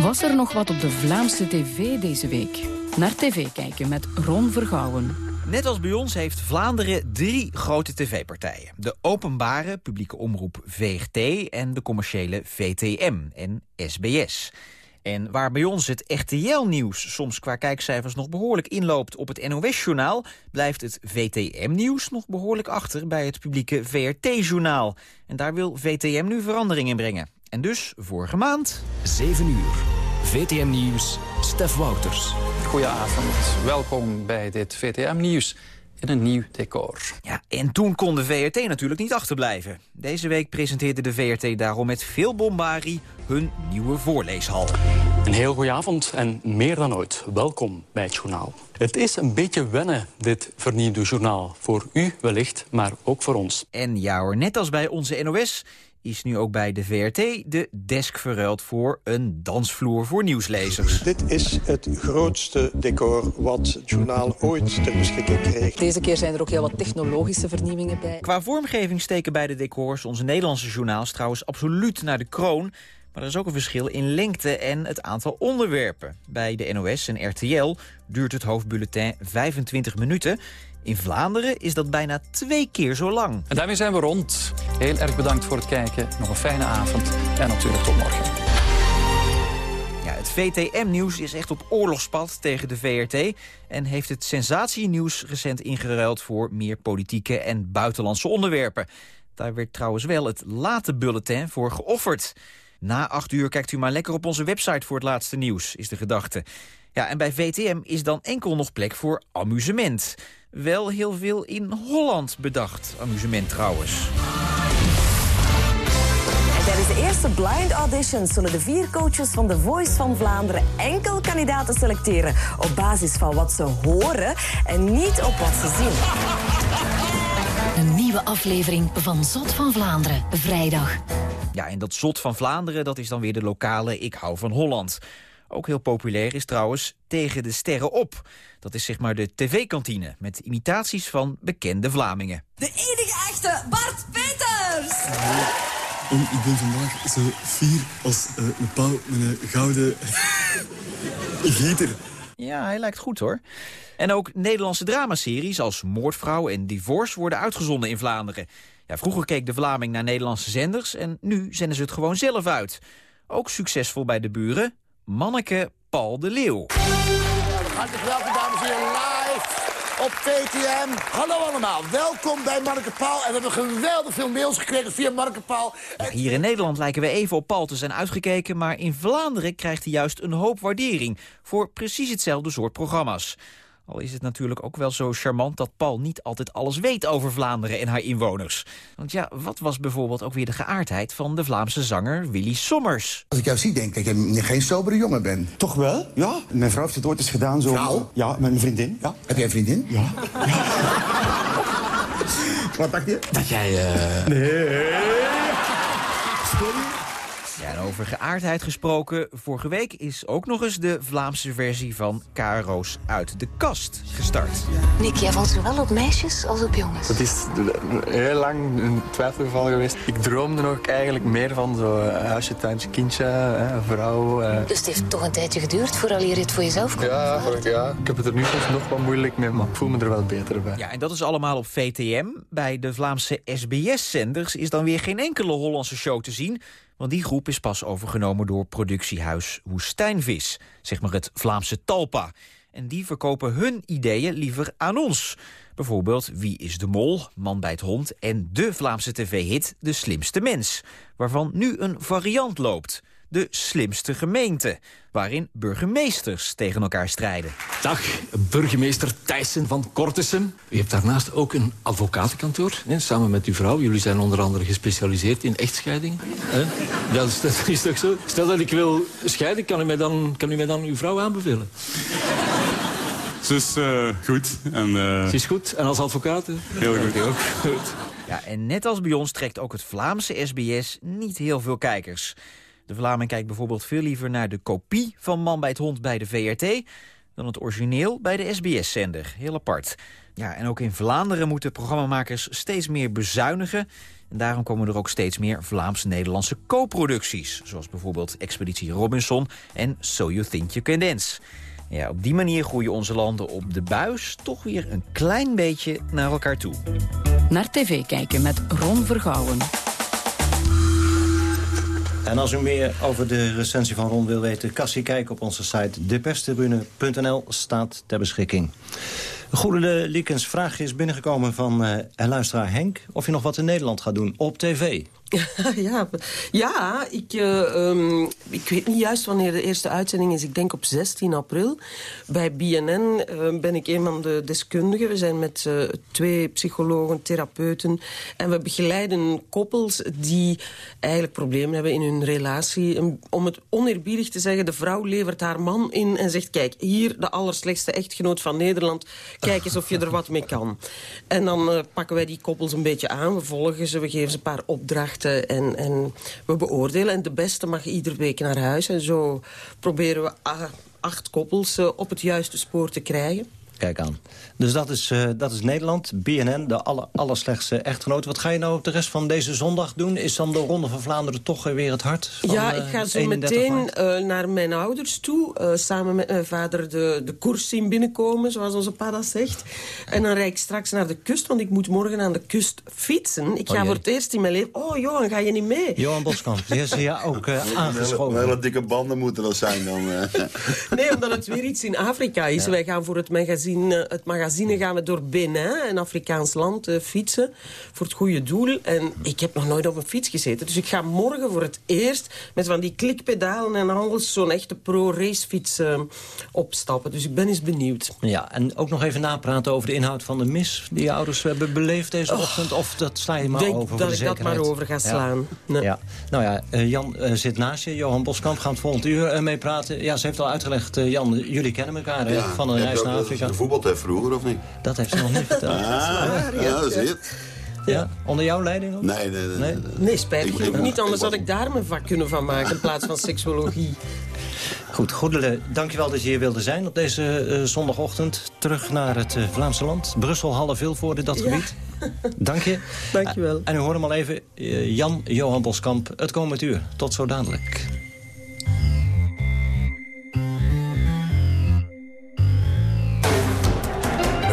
Was er nog wat op de Vlaamse tv deze week? Naar tv kijken met Ron Vergouwen. Net als bij ons heeft Vlaanderen drie grote tv-partijen. De openbare publieke omroep VRT en de commerciële VTM en SBS. En waar bij ons het RTL-nieuws soms qua kijkcijfers nog behoorlijk inloopt op het NOS-journaal... blijft het VTM-nieuws nog behoorlijk achter bij het publieke VRT-journaal. En daar wil VTM nu verandering in brengen. En dus vorige maand... 7 uur. VTM Nieuws. Stef Wouters. Goedenavond. Welkom bij dit VTM-nieuws in een nieuw decor. Ja, en toen kon de VRT natuurlijk niet achterblijven. Deze week presenteerde de VRT daarom met veel bombarie hun nieuwe voorleeshal. Een heel goede avond en meer dan ooit welkom bij het journaal. Het is een beetje wennen, dit vernieuwde journaal. Voor u wellicht, maar ook voor ons. En ja hoor, net als bij onze NOS is nu ook bij de VRT de desk verruild voor een dansvloer voor nieuwslezers. Dit is het grootste decor wat het journaal ooit ter beschikking kreeg. Deze keer zijn er ook heel wat technologische vernieuwingen bij. Qua vormgeving steken beide decors onze Nederlandse journaals trouwens absoluut naar de kroon. Maar er is ook een verschil in lengte en het aantal onderwerpen. Bij de NOS en RTL duurt het hoofdbulletin 25 minuten. In Vlaanderen is dat bijna twee keer zo lang. En daarmee zijn we rond. Heel erg bedankt voor het kijken. Nog een fijne avond en natuurlijk tot morgen. Ja, het VTM-nieuws is echt op oorlogspad tegen de VRT... en heeft het sensatienieuws recent ingeruild voor meer politieke en buitenlandse onderwerpen. Daar werd trouwens wel het late bulletin voor geofferd. Na acht uur kijkt u maar lekker op onze website voor het laatste nieuws, is de gedachte. Ja, en bij VTM is dan enkel nog plek voor amusement. Wel heel veel in Holland bedacht, amusement trouwens. En tijdens de eerste blind auditions zullen de vier coaches van The Voice van Vlaanderen enkel kandidaten selecteren op basis van wat ze horen en niet op wat ze zien. Een nieuwe aflevering van Zot van Vlaanderen, vrijdag. Ja, en dat zot van Vlaanderen, dat is dan weer de lokale Ik hou van Holland. Ook heel populair is trouwens Tegen de Sterren op. Dat is zeg maar de tv-kantine met imitaties van bekende Vlamingen. De enige echte Bart Peters! Om, ik ben vandaag zo fier als eh, een pauw met een gouden gieter. Ja, hij lijkt goed hoor. En ook Nederlandse dramaseries als Moordvrouw en Divorce worden uitgezonden in Vlaanderen. Ja, vroeger keek de Vlaming naar Nederlandse zenders en nu zenden ze het gewoon zelf uit. Ook succesvol bij de buren, Manneke Paul de Leeuw. Hartelijk welkom, dames en heren, live op VTM. Hallo allemaal, welkom bij Marke Paul. En we hebben geweldig veel mails gekregen via Marke Paul. Ja, hier in Nederland lijken we even op Paul te zijn uitgekeken... maar in Vlaanderen krijgt hij juist een hoop waardering... voor precies hetzelfde soort programma's. Al is het natuurlijk ook wel zo charmant dat Paul niet altijd alles weet over Vlaanderen en haar inwoners. Want ja, wat was bijvoorbeeld ook weer de geaardheid van de Vlaamse zanger Willy Sommers? Als ik jou zie, denk ik dat je geen sobere jongen bent. Toch wel, ja. Mijn vrouw heeft het ooit eens gedaan. Zo. Vrouw? Ja, mijn vriendin. Ja. Heb jij een vriendin? Ja. Wat dacht je? Dat jij... eh, Nee. Over geaardheid gesproken, vorige week is ook nog eens de Vlaamse versie van KRO's uit de kast gestart. Nick, jij valt zowel op meisjes als op jongens. Het is heel lang een twijfelgeval geweest. Ik droomde nog eigenlijk meer van zo'n huisje, tuintje, kindje, hè, een vrouw. eh. Dus het heeft toch een tijdje geduurd voordat je het voor jezelf kon Ja, voor- ja, ik heb het er nu soms nog wat moeilijk mee, maar ik voel me er wel beter bij. Ja, en dat is allemaal op VTM. Bij de Vlaamse SBS-zenders is dan weer geen enkele Hollandse show te zien... want die groep is pas overgenomen door productiehuis Woestijnvis. Zeg maar het Vlaamse Talpa. En die verkopen hun ideeën liever aan ons. Bijvoorbeeld Wie is de Mol, Man bij het Hond... en de Vlaamse tv-hit De Slimste Mens. Waarvan nu een variant loopt. De Slimste Gemeente. Waarin burgemeesters tegen elkaar strijden. Dag, burgemeester Thijssen van Kortesem. U hebt daarnaast ook een advocatenkantoor, hè, samen met uw vrouw. Jullie zijn onder andere gespecialiseerd in echtscheidingen. hè? Ja, dat is, dat is toch zo? Stel dat ik wil scheiden, kan u mij dan, kan u mij dan uw vrouw aanbevelen? Ze is eh, goed. En, eh, Ze is goed. En als advocaat? hè? Heel goed. Ook goed. Ja, en net als bij ons trekt ook het Vlaamse SBS niet heel veel kijkers. De Vlaming kijkt bijvoorbeeld veel liever naar de kopie van Man bij het Hond bij de VRT... dan het origineel bij de SBS-zender. Heel apart. Ja, en ook in Vlaanderen moeten programmamakers steeds meer bezuinigen. En daarom komen er ook steeds meer Vlaams-Nederlandse co-producties. Zoals bijvoorbeeld Expeditie Robinson en So You Think You Can Dance. Ja, op die manier groeien onze landen op de buis toch weer een klein beetje naar elkaar toe. Naar tv kijken met Ron Vergouwen. En als u meer over de recensie van Ron wil weten... kijken op onze site deperstribune.nl staat ter beschikking. Goede Liekens vraag is binnengekomen van een luisteraar Henk... of je nog wat in Nederland gaat doen op tv. ja, ja ik, eh, ehm, ik weet niet juist wanneer de eerste uitzending is. Ik denk op 16 april. Bij BNN eh, ben ik een van de deskundigen. We zijn met eh, twee psychologen, therapeuten. En we begeleiden koppels die eigenlijk problemen hebben in hun relatie. Om het oneerbiedig te zeggen, de vrouw levert haar man in en zegt... kijk, hier de allerslechtste echtgenoot van Nederland. Kijk eens of je er wat mee kan. En dan pakken wij die koppels een beetje aan. We volgen ze, we geven ze een paar opdrachten en, en we beoordelen. En de beste mag iedere week naar huis. En zo proberen we a- acht koppels eh, op het juiste spoor te krijgen. Kijk aan. Dus dat is, eh, dat is Nederland, BNN, de aller, allerslechtste echtgenoot. Wat ga je nou op de rest van deze zondag doen? Is dan de Ronde van Vlaanderen toch weer het hart van ja, eh, ik ga zo 31 meteen eh, naar mijn ouders toe. eh, samen met mijn vader de, de koers zien binnenkomen, zoals onze pa dat zegt. En dan rijd ik straks naar de kust, want ik moet morgen aan de kust fietsen. Ik Oh ga voor het eerst in mijn leven... Oh, Johan, ga je niet mee? Johan Boskamp, die is hier ook eh, aangeschoven. Hele dikke banden moeten dat zijn dan. eh. Nee, omdat het weer iets in Afrika is. Wij gaan voor het magazine, eh, het magazine gaan we door Benin, een Afrikaans land, eh, fietsen. Voor het goede doel. En ik heb nog nooit op een fiets gezeten. Dus ik ga morgen voor het eerst met van die klikpedalen en alles zo'n echte pro-racefiets eh, opstappen. Dus ik ben eens benieuwd. Ja, en ook nog even napraten over de inhoud van de mis... die je ouders hebben beleefd deze ochtend. Of dat sla je maar denk over voor dat de ik dat maar over ga Ja. slaan. Ja. Nou ja, Jan zit naast je. Johan Boskamp gaat het volgend uur mee praten. Ja, ze heeft al uitgelegd, Jan, jullie kennen elkaar hè, van een reis naar Afrika. Gevoetbald heeft vroeger, of niet? Dat heeft ze nog niet verteld. Ah, ja, dat is het. Ja, onder jouw leiding ook? Nee, nee, nee. nee. Nee, spijtig Ik- genoeg ik- niet. Anders ik- had ik daar mijn vak kunnen van maken in plaats van seksologie. Goed, Goedele, dankjewel dat je hier wilde zijn op deze eh, zondagochtend. Terug naar het eh, Vlaamse land. Brussel, Halle, Vilvoorde, dat Ja. gebied. Dank je. Dankjewel. En u hoort hem al even, eh, Jan Johan Boskamp, het komend uur. Tot zo dadelijk.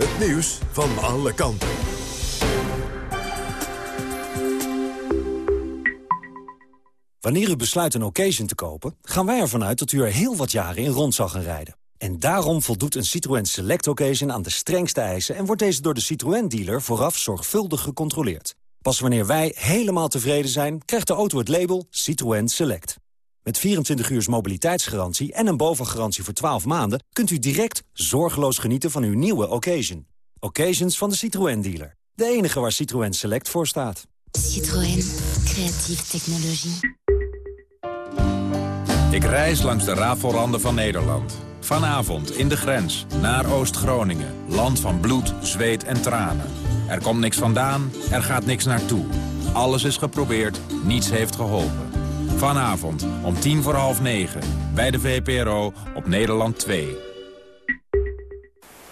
Het nieuws van alle kanten. Wanneer u besluit een occasion te kopen, gaan wij ervan uit dat u er heel wat jaren in rond zal gaan rijden. En daarom voldoet een Citroën Select Occasion aan de strengste eisen... en wordt deze door de Citroën-dealer vooraf zorgvuldig gecontroleerd. Pas wanneer wij helemaal tevreden zijn, krijgt de auto het label Citroën Select. Met 24 uur mobiliteitsgarantie en een bovengarantie voor 12 maanden... kunt u direct zorgeloos genieten van uw nieuwe occasion. Occasions van de Citroën-dealer. De enige waar Citroën Select voor staat. Citroën. Creatieve technologie. Ik reis langs de rafelranden van Nederland. Vanavond in de grens, naar Oost-Groningen. Land van bloed, zweet en tranen. Er komt niks vandaan, er gaat niks naartoe. Alles is geprobeerd, niets heeft geholpen. Vanavond om tien voor half negen, bij de VPRO op Nederland 2.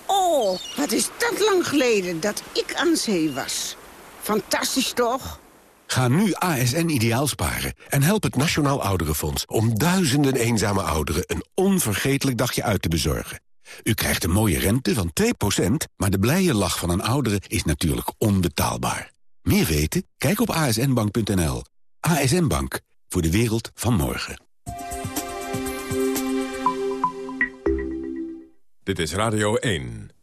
Oh, wat is dat lang geleden dat ik aan zee was. Fantastisch toch? Ga nu ASN ideaal sparen en help het Nationaal Ouderenfonds... om duizenden eenzame ouderen een onvergetelijk dagje uit te bezorgen. U krijgt een mooie rente van 2%, maar de blije lach van een oudere is natuurlijk onbetaalbaar. Meer weten? Kijk op asnbank.nl. ASN Bank, voor de wereld van morgen. Dit is Radio 1.